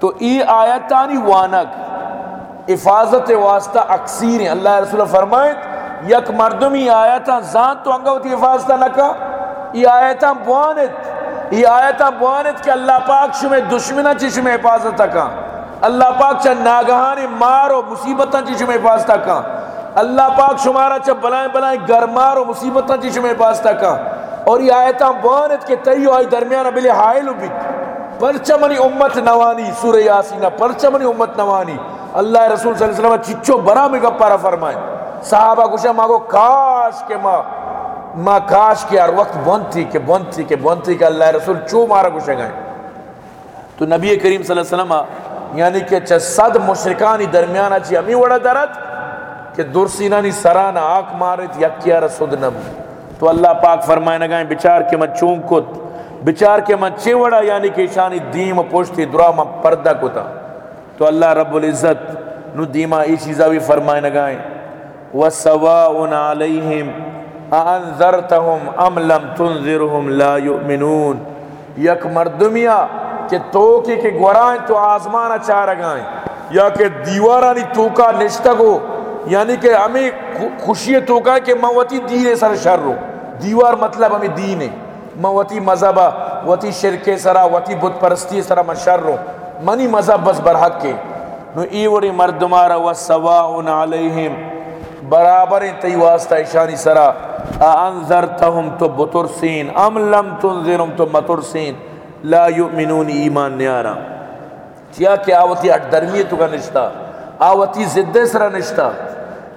Speaker 2: تو ای آیتانی وانک افاظت واسطہ اکسیر ہیں اللہ رسول فرمائیں یک مردمی آیتان زان تو انگا ہوتی افاظتہ لکا ای آیتان بوانت ای آیتان بوانت کہ اللہ پاک شمیں دشمنہ چی شمیں افاظتہ کان اللہ پاک چا ناگہانی مارو مصیبتہ چی شمیں افاظتہ کان اللہ پاک شمارا چا بلائیں بلائیں گرمار و مصیبتاں چی جی شمیں پاس تکا اور یہ آیتاں بانت کے تیو آئی درمیان بلے حائلو بھی پرچہ منی امت نوانی سورہ یاسینہ پرچہ منی امت نوانی اللہ رسول صلی اللہ علیہ وسلم چچو برا میں گپ پارا فرمائیں صحابہ کشا ماں کو کاش کے ماں ماں کاش کے ہر وقت بند تھی کہ بند تھی کہ بند تھی کہ اللہ رسول چو مارا کشے گائیں تو نبی کریم صلی اللہ علیہ وسلم یعنی کہ چھ صد مشرکانی درمیان اچھی ہمی وڑا درد کہ درسینہ نی سران آک مارت رسود سدنم تو اللہ پاک فرمائے نگائیں بچار کے من چوم کت بچار کے من چیوڑا یعنی کہ شانی دیم پوشتی درا من پردہ کتا تو اللہ رب العزت نو دیما ای چیزا بھی فرمائے نگائیں وَسَوَاءٌ عَلَيْهِمْ أَأَنذَرْتَهُمْ أَمْ لَمْ تُنذِرْهُمْ لَا يُؤْمِنُونَ یک مردمیا کہ توکی کے گورائیں تو آزمانہ چاہ رگائیں یا کہ دیوارانی توکا نشتہ کو یعنی کہ ہمیں خوشیت کہا کہ موتی دین سر شر رو دیوار مطلب ہمیں دین ہے موتی مذہبہ وتی شرک سرا وتی بت پرستی سرا من شر رو منی مذہب بس برحق کے نو ایوری مردمارا و سواہن علیہم برابر تی واسطہ اشانی سرا انذرتہم تو بترسین ام لم تنذرم تو مترسین لا یؤمنون ایمان نیارا کیا کہ آوتی اٹ درمیتو کا نشتہ آوتی زدہ سرا نشتہ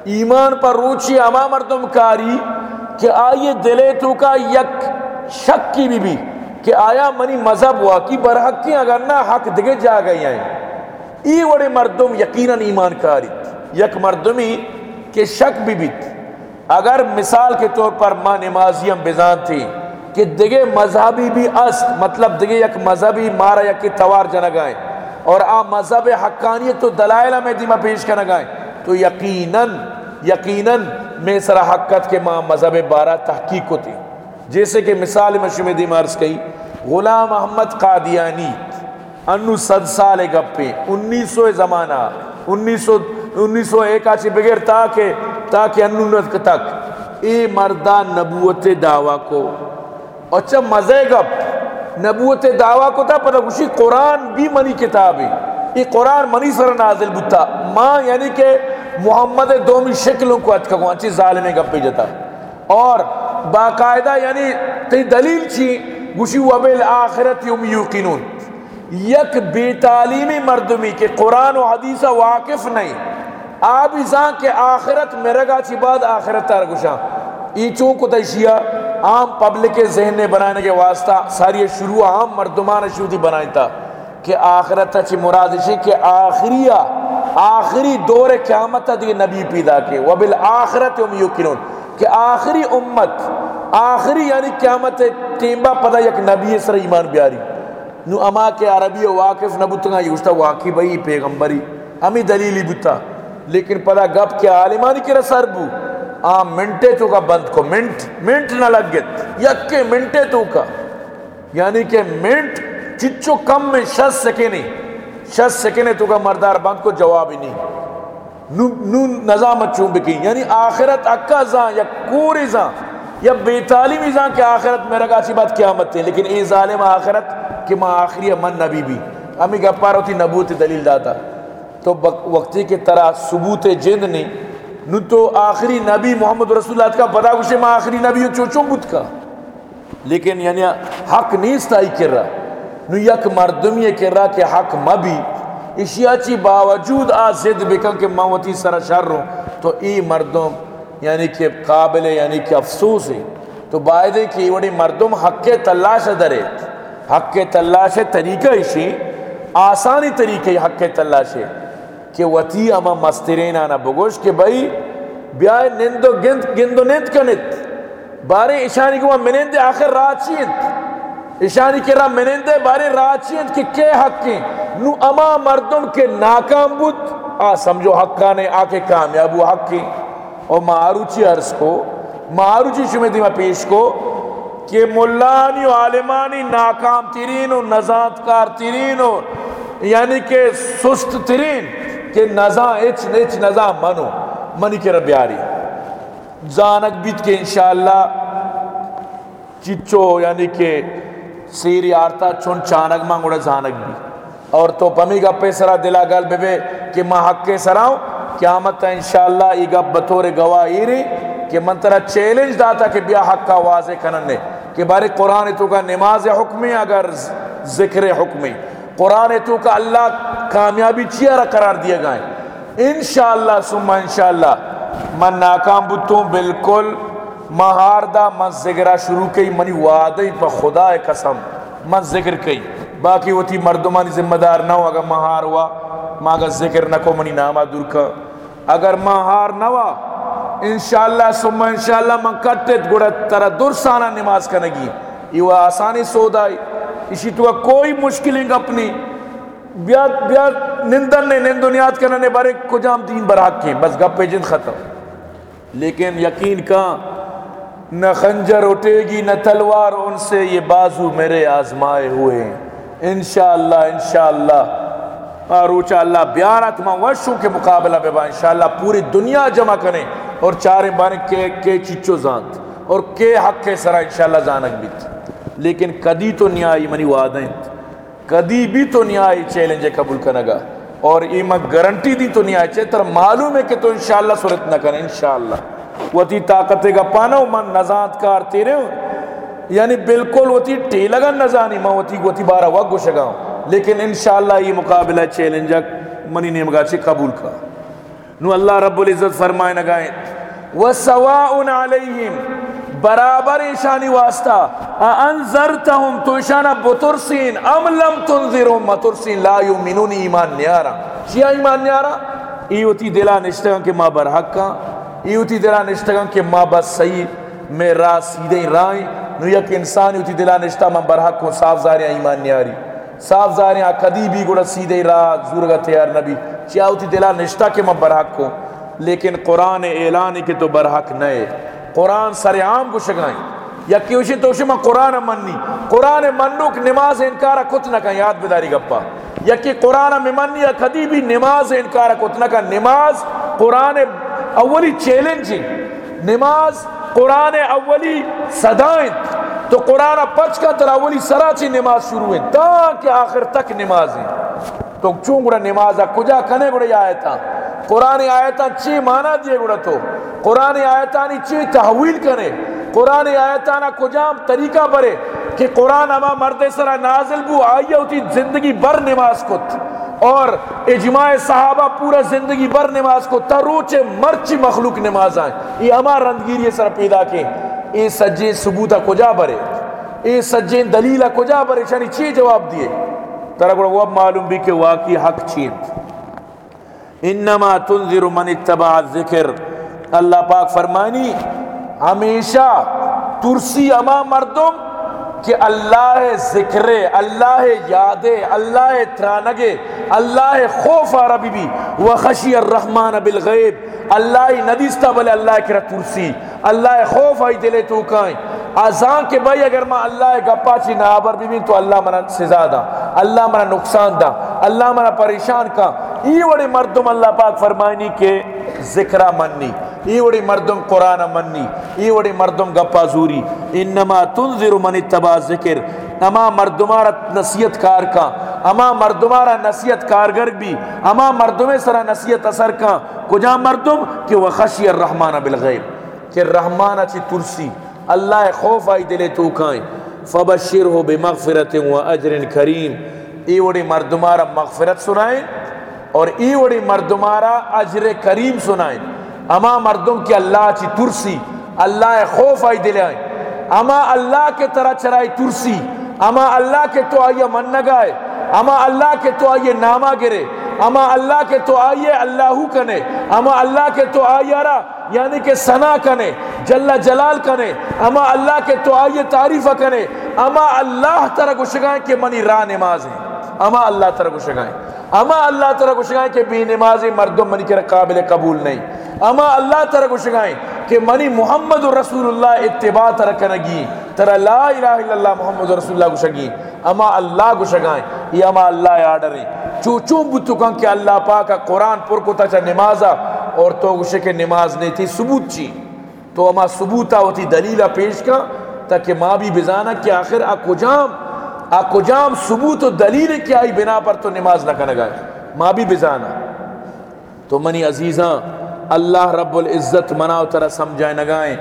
Speaker 2: ایمان پر روچی اما مردم کاری کہ آئیے دلے تو کا یک شک کی کہ آیا منی مذہب ہوا کی برحقی اگر نہ حق دگے جا گئی ای وڑے مردم یقیناً یک مردمی کہ شک بھی بھی اگر مثال کے طور پر ماں نمازیم بزان تھی کہ دگے مذہبی بھی است مطلب دگے یک مذہبی مارا یک توار جنگائیں اور آ مذہب حقانیت تو دلائلہ میں دیما پیش کر گائے تو یقیناً یقیناً میں سرا حقت کے ماں مذہب بارہ تحقیق ہوتی جیسے کہ مثال میں دی مارس کہی غلام احمد قادیانی انو صد سال پہ انیس سو زمانہ انیس سو انیس سو ایک آچے بغیر تاکہ تاکہ انو نتک تک اے مردہ نبوت دعویٰ کو اچھا مزے گپ نبوت دعویٰ کو تا پر اگوشی قرآن بھی منی کتاب ہے یہ قرآن منی سر نازل بتا ماں یعنی کہ محمد دومی شکلوں کو اچھا گوانچی ظالمیں گپی جتا اور باقاعدہ یعنی تی دلیل چی گوشی وبل آخرت یوم یوقینون یک بے تعلیمی مردمی کہ قرآن و حدیث واقف نہیں آب ازاں کے آخرت میں رگا چی بعد آخرت تار گوشا ایچوں کو تشیع عام پبلک ذہن نے بنائنے کے واسطہ ساری شروع عام مردمان شروع تھی جی بنائیتا کہ آخرت چی مراد چی کہ آخری آخری دور قیامت دی نبی پیدا کے وبل آخرت ام یوکنون کہ آخری امت آخری یعنی قیامت تیمبا پتا یک نبی سر ایمان بیاری نو اما کے عربی واقف نبوتنا یوشتا واقعی بھئی پیغمبری ہمیں دلیلی بوتا لیکن پتا گپ کے عالمانی کی رسر بو آم منٹے تو کا بند کو منٹ منٹ نہ لگ گئت یک کے منٹے تو کا یعنی کہ منٹ چچو کم میں شس سکینے شس سکینے تو کا مردار بند کو جواب ہی نہیں نو نظامت چون بکی یعنی آخرت اکا زان یا کوری زان یا بے تعلیمی زان کہ آخرت میرا کاسی بات قیامت ہے لیکن اے ظالم آخرت کہ ماں آخری ہے من نبی بھی ہمی گا پارو تھی نبوت دلیل داتا تو وقتی کے طرح ثبوت جند نہیں نو تو آخری نبی محمد رسول اللہ کا پتا گوشے ماں آخری نبی چوچوں بود کا لیکن یعنی حق نہیں ستائی کر رہا نو یک مردمی ہے کہ را کے حق ما بھی اشیا چی باوجود آ زد بکن کہ موتی سر شر رو تو ای مردم یعنی کہ قابل ہے یعنی کہ افسوس ہے تو باید ہے کہ ایوڑی مردم حق کے تلاش درے حق کے تلاش طریقہ ایشی آسانی طریقہ حق کے تلاش ہے کہ وطی اما مسترین آنا بگوش کہ بھائی بیائے نندو گند گندو نند کنت بارے اشانی کو منند آخر رات چیت ایشانی کرا رب میں باری راچین کی کے حق کی نو اما مردم کے ناکام بود آ سمجھو حق کا نے آ کے کامیاب وہ حق کی اور ماروچی عرض کو ماروچی شمید میں پیش کو کہ ملانی و عالمانی ناکام ترین و کار ترین و یعنی کہ سست ترین کہ نزا اچ نچ نزا منو منی کے رب یاری زانک بیت کے انشاءاللہ چچو یعنی کہ سیری آرتا چون چانگ ماں گوڑا زانگ بھی اور تو پمی گا پی سرا دلا گل بے بے کہ ماں حق کے سرا ہوں قیامت انشاءاللہ ای گا بطور گواہی ری کہ من ترہ چیلنج داتا کہ بیا حق کا واضح کننے کہ بارے قرآن تو کا نماز حکمی اگر ذکر حکمی قرآن تو کا اللہ کامیابی چیارہ قرار دیا گائیں انشاءاللہ سمہ انشاءاللہ من ناکام بتوں بالکل مہار دا من ذکرہ شروع کی منی وعدی پا خدا قسم من ذکر کی باقی وہ تھی مردمانی ذمہ دار نہ ہو اگر مہار ہوا ماں کا ذکر نہ کو منی نامہ دور کا اگر مہار نہ ہوا انشاءاللہ سمہ انشاءاللہ من کٹت گڑا ترہ در سانہ نماز کا نگی یہ وہ آسانی سودا ہے اسی تو کوئی مشکلیں اپنی بیاد بیاد نندن نے نندنیات کرنے بارے کجام دین براک کے بس گپے جن ختم لیکن یقین کہاں نہ خنجر اٹھے گی نہ تلوار ان سے یہ بازو میرے آزمائے ہوئے ہیں انشاءاللہ انشاءاللہ شاء اللہ بیارت ماں وشو کے مقابلہ میں اور چارے بانے کے کے چچو زانت حق کے سرا انشاءاللہ زانک بیت لیکن کدی تو نیائی منی وعدیں کدی بھی تو نیائی چیلنج قبول کرنے گا اور ایمہ گارنٹی دی تو نیا تر معلوم ہے کہ تو انشاءاللہ صورت نہ کریں انشاءاللہ وتی طاقت کا پانو من نزاد کار تیرے ہوں یعنی بالکل وتی ٹی لگا نزانی ما وتی وتی بارا وا گشگا لیکن انشاءاللہ یہ مقابلہ چیلنج منی نیم گاچے قبول کا نو اللہ رب العزت فرمائے نہ گائیں وسواء علیہم برابر ایشانی واسطہ انذرتہم تو ایشانا بترسین ام لم تنذرہم مترسین لا یومنون ایمان نیارا شیعہ ایمان نیارا ایوتی دلا نشتہ ہوں کہ ما برحق کا ہاں۔ یوتی دلا نشتگان کے ما بس صحیح میں راہ سیدھے رائیں نو یک انسان یوتی دلا نشتہ من برحق کو صاف ظاہر ایمان نیاری صاف ظاہر ہیں کدی بھی گڑا سیدھے راہ زور کا تیار نبی چیا یوتی دلا نشتہ کہ من برحق کو لیکن قرآن اعلان ہے کہ تو برحق نئے قرآن سر عام کو شگائیں یا کیوشی تو شما قرآن مننی قرآن منوک نماز انکارا کت نہ کہیں یاد بداری گپا یا کہ قرآن میں منی یا کدی بھی نماز انکارا کت نہ کہیں نماز قرآن اولی چیلنج نماز قرآن اولی صدائیں تو قرآن پچ کا تر اولی سرا چی نماز شروع ہے تا کہ آخر تک نماز ہے تو چون گڑا نماز ہے کجا کنے گڑا یہ آیتا قرآن آیتا چی مانا دیے گڑا تو قرآن آیتا چی تحویل کنے قرآن آیتا نا کجا طریقہ برے کہ قرآن اما مرد سرا نازل بو آئیہ ہوتی زندگی بر نماز کت اور اجماع صحابہ پورا زندگی بر نماز کو تروچے مرچی مخلوق نماز آئیں یہ ہمارا رندگیری سر پیدا کے اے سجے ثبوتہ کجا برے اے سجے دلیلہ کجا برے شانی یعنی چی جواب دیے ترہ گوڑا وہ اب معلوم بھی کہ واقعی حق چین انما تنذر من اتبع الذکر اللہ پاک فرمانی ہمیشہ ترسی اما مردم کہ اللہ ذکر اللہ یاد اللہ ترانگے اللہ خوف عربی بھی وخشی الرحمن بالغیب اللہ ندیستا بلے اللہ کی رتورسی اللہ خوف آئی دلے تو کائیں آزان کے بھائی اگر ما اللہ گپا چی نابر بھی بھی تو اللہ منا سزا دا اللہ منا نقصان دا اللہ منا پریشان کا یہ وڑے مردم اللہ پاک فرمائنی کے ذکرہ منی ایوڑی مردم قرآن منی ایوڑی مردم گپا زوری انما تنظر من اتبا ذکر اما مردمارا نصیت کار کا اما مردمارا نصیت کارگر بھی اما مردم سرا نصیت اثر کا کجا مردم کہ وہ خشی الرحمان بالغیب کہ رحمانہ چی ترسی اللہ خوف آئی دلے تو کھائیں فبشر ہو بمغفرت و اجر کریم ایوڑی مردمارا مغفرت سنائیں اور ای وڑی مردمارا اجر کریم سنائیں اما مردم کی اللہ چی ترسی اللہ خوف آئی دلے آئیں اما اللہ کے طرح چرائی ترسی اما اللہ کے تو آئیے من نگائے اما اللہ کے تو آئیے نامہ گرے اما اللہ کے تو آئیے اللہ ہو کنے اما اللہ کے تو آئیے را یعنی کہ سنا کنے جلہ جلال کنے اما اللہ کے تو آئیے تعریف کنے اما اللہ طرح گشگائیں کہ منی را نماز ہیں اما اللہ طرح گشگائیں اما اللہ ترہ کو شکایا کہ بی نمازی مردم منی کے قابل قبول نہیں اما اللہ ترہ کو شکایا کہ منی محمد رسول اللہ اتباع ترہ کنگی ترہ لا الہ الا اللہ محمد رسول اللہ کو شکایا اما اللہ کو شکایا یہ اما اللہ آڈر ہے چو چو بتکن کہ اللہ پاک قرآن پر کو تچا نمازا اور تو کو شکایا نماز نہیں تھی ثبوت چی تو اما ثبوتا ہوتی دلیلہ پیش کا تاکہ ماں بھی بزانا کہ آخر اکو جام آکو جام ثبوت و دلیل کیا ہی بنا پر تو نماز نہ کرنے گئے ما بھی بزانا تو منی عزیزاں اللہ رب العزت منا اترا سمجھائے نگائیں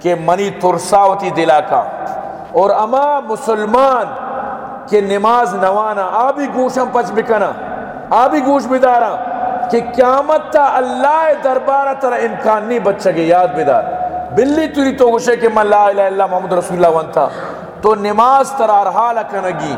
Speaker 2: کہ منی ترساوتی دلا کا اور اما مسلمان کہ نماز نوانا آبی گوشم پچ بکنا آبی گوش بدارا کہ قیامت تا اللہ دربارہ ترا امکان نہیں بچ گئے یاد بدار بلی توری تو گوشے کہ من لا الہ الا محمد رسول اللہ وانتا تو نماز تر ارحال کنگی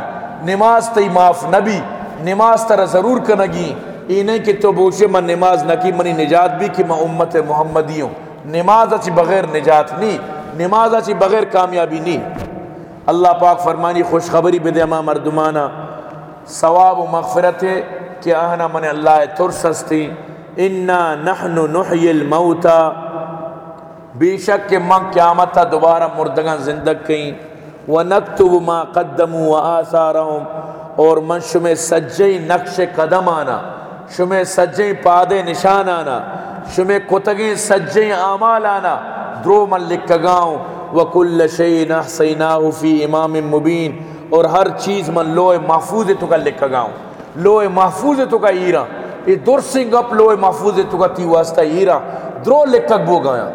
Speaker 2: نماز تی معاف نبی نماز تر ضرور کنگی اینے کہ تو بوچھے من نماز نہ کی منی نجات بھی کہ میں امت محمدی ہوں نماز اچھی بغیر نجات نہیں نماز اچھی بغیر کامیابی نہیں اللہ پاک فرمانی خوشخبری بدے ما مردمانہ ثواب و مغفرت کہ آہنا من اللہ تر سستی انا نحن نحی الموتا بے شک کہ من قیامت دوبارہ مردگان زندگ کہیں وَنَكْتُبُ مَا قَدَّمُوا وَآثَارَهُمْ اور من شمع سجئی نقش قدم آنا شمع سجئی پاد نشان آنا شمع کتگیں سجئی آمال آنا درو من لکھ گاؤں وَكُلَّ شَيْنَ حْسَيْنَاهُ فِي امامٍ مُبِين اور ہر چیز من لوئے محفوظ تو کا لکھ گاؤں لوئے محفوظ تو کا ایرہ یہ در سنگ اپ لوئے محفوظ تو کا تی واسطہ ایرہ درو لکھ بو گایا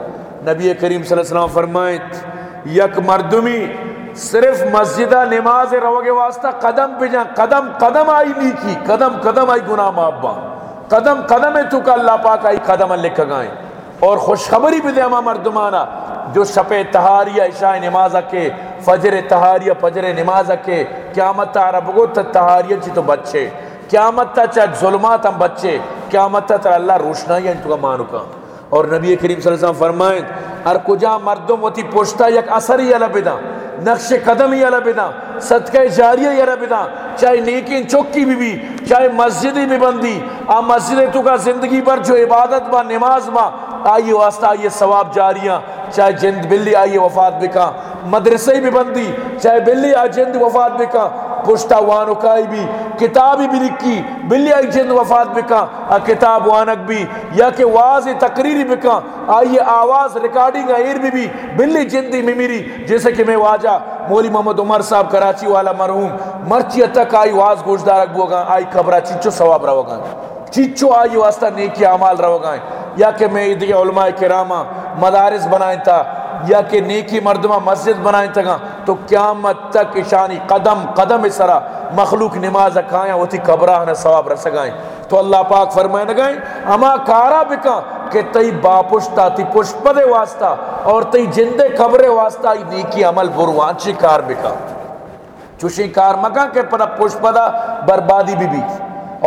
Speaker 2: نبی کریم صلی اللہ علیہ وسلم فرمائے یک مردمی صرف مسجد نماز روگے واسطہ قدم پہ جان قدم قدم آئی نہیں کی قدم قدم آئی گناہ مابا قدم قدم ہے تو کا اللہ پاک آئی قدم لکھ گائیں اور خوشخبری بھی دے ہما مردمانا جو شپ تہاری عشاء نماز کے فجر تہاری فجر نماز کے قیامت عرب گو تہاری چی جی تو بچے قیامت چاہ ظلمات ہم بچے قیامت تر اللہ روشنائی ان تو کا مانو کا اور نبی کریم صلی اللہ علیہ وسلم فرمائیں ار کجا مردم متی پوشتا یک اثر ہی الب نقش قدم ہی الب صدقہ جاریہ جاریاں الب چاہے نیکین چوکی بھی بھی چاہے مسجد ہی بھی بندی آ مسجد تو کا زندگی بھر جو عبادت با نماز با آئیے واسطہ آئیے ثواب جاریاں چاہے جند بلی آئیے وفات بکا مدرسے بھی بندی چاہے بلی آ جند وفات بکا پشتا وانو کائی بھی کتابی بھی لکھی بلی ایک جند وفات بکا کتاب وانک بھی یا کہ واز تقریری بکا آئیے آواز ریکارڈنگ ایر بھی بھی بلی جندی میں میری جیسے کہ میں واجہ مولی محمد عمر صاحب کراچی والا مرہوم مرچی تک آئی واز گوشدار اکبو گا آئی خبرہ چچو سواب رہو گا چچو آئی واسطہ نیکی عمال رہو گا یا کہ میں ادھے علماء کرامہ مدارس بنائیں تھا یا کہ نیکی مردمہ مسجد بنائیں تگا تو قیامت تک اشانی قدم قدم سرا مخلوق نماز کھائیں وہ تھی قبرہ نہ ثواب رسگائیں تو اللہ پاک فرمائے نگائیں اما کارا بکا کہ تئی باپشتا تی پشپدے واسطہ اور تئی جندے قبرے واسطہ نیکی عمل بروان چی کار بکا چوشی کار مکا کہ پنا پشپدا بربادی بھی بھی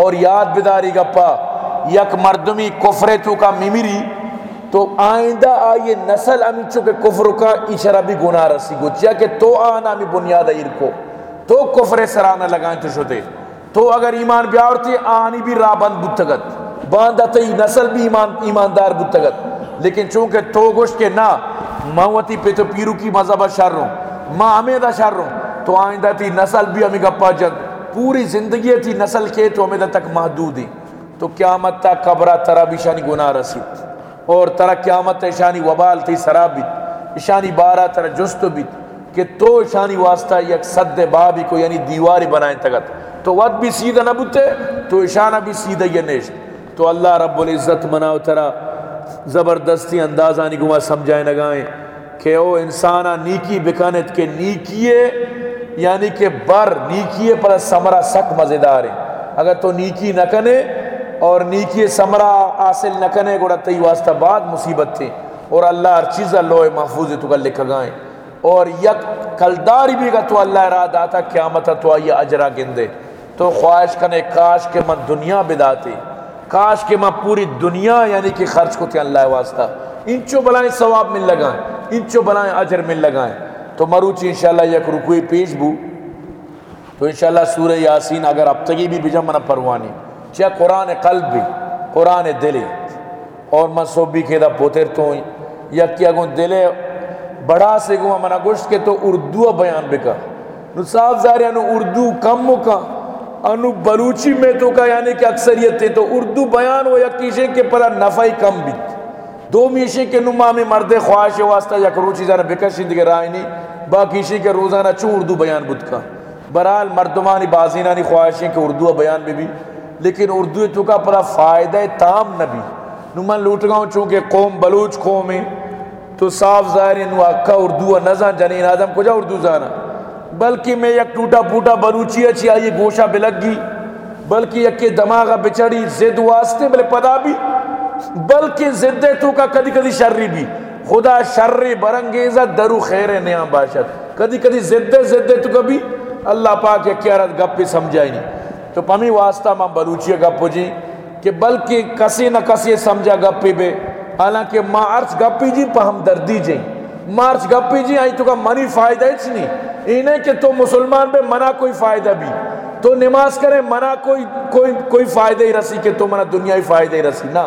Speaker 2: اور یاد بداری گپا یک مردمی کفرے تو کا ممیری تو آئندہ آئیے نسل امی چوکے کفر کا ایچرا بھی گناہ رسی گو چیا کہ تو آنا امی بنیاد ایر کو تو کفر سرانہ لگائیں تو شدے تو اگر ایمان بیاورتی آنی بھی رابند بتگت باندہ تو نسل بھی ایمان ایماندار بتگت لیکن چونکہ تو گوشت کے نا موتی پہ تو پیرو کی مذہبہ شر رہوں ماں ہمیں دا شر رہوں تو آئندہ تی نسل بھی ہمیں گپا جد پوری زندگی تی نسل کے تو ہمیں دا تک محدود ہی تو قیامت تا قبرہ ترابیشانی گناہ رسید اور قیامت اشانی وبال تھی سراب بیت ایشانی بارہ بیت جست تو واسطہ یک صد بابی کو یعنی دیواری بنائیں تگت تو وقت بھی سیدھا نہ بتے تو ایشانہ نیشت تو اللہ رب العزت مناو ترا زبردستی اندازہ نگو سمجھائے سمجھائیں نگائیں کہ انسانہ نیکی بکانت کے نیکیے یعنی کہ بر نیکیے پر سمرہ سک مزیدار ہے اگر تو نیکی نہ کنے اور نیکی سمرا حاصل نہ کرنے تی واسطہ بعد مصیبت تھے اور اللہ ہر چیز محفوظ تو گائیں اور یک کلداری بھی گا تو اللہ را داتا قیامت تو آئی اجرا گندے تو خواہش کنے کاش کے من دنیا بداتے کاش کے من پوری دنیا یعنی کہ خرچ کو تھی اللہ واسطہ انچو بلائیں ثواب مل لگائیں انچو بلائیں اجر مل لگائیں تو مروچی انشاءاللہ یک رکوی پیش بو تو انشاءاللہ سورہ یاسین اگر اب تکی بھی بجا منہ پروانی چاہے قرآن قلب بھی قرآن دلی اور منصوبی دا پوتر تو یا کیا گون دلے بڑا سے گو منا گوشت کے تو اردو بیان نو صاف ہے انو اردو کم کا انو بلوچی میں تو کا یعنی کہ اکثریت تھے تو اردو بیان ہو یا کیشے کے پل نفع کم بھی دو میشے کے نما میں مرد خواہش واسطہ یا کرو یقروچی شند کے رائے نہیں باقیشی کے روزانہ چون اردو بیان بدھ کا برحال مردمانی بازینانی خواہشیں اردو بیان بھی بھی لیکن اردو چونکہ پرا فائدہ تام نبی لوٹ گاؤں چونکہ قوم بلوچ قوم ہے تو صاف ظاہر اردو آدم کو جا اردو زانا بلکہ میں یک ٹوٹا پوٹا بلوچی اچھی آئیے گوشہ بلگ گی بلکہ یک دماغ بچڑی زد واسطے بلے پدا بھی بلکہ زدہ کدی کدی شرری بھی خدا شرری برنگیزہ درو خیر نیا باشد کدی کدی زد زد تو کبھی اللہ پاک گپ گپی سمجھائی نہیں تو پمی واسطہ ماں بروچیے گپ جی کہ بلکہ کسی نہ کسی سمجھا گپی بے حالانکہ ماں گپی جی پہ ہم دردی جائیں مارس گپی جی آئی تو کا منی فائدہ اینے کہ تو مسلمان بے منا کوئی فائدہ بھی تو نماز کرے منا کوئی کوئی فائدہ ہی رسی کہ تو منع دنیا ہی فائدہ ہی رسی نہ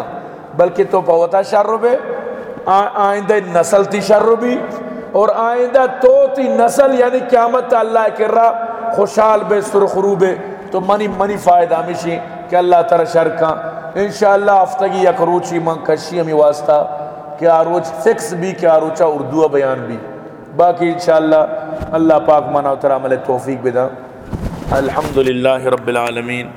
Speaker 2: بلکہ تو پوتا شر بے آئندہ نسل تھی شر بھی اور آئندہ تو تھی نسل یعنی قیامت اللہ کر رہا خوشحال بے سرخرو بے تو منی منی فائدہ میشی کہ اللہ تر شرکا انشاءاللہ افتگی یک روچی من کشی ہمی واسطہ کہ آروچ فکس بھی کہ آروچا اردو بیان بھی باقی انشاءاللہ اللہ پاک منع ترم الفیق توفیق بدا الحمدللہ رب العالمین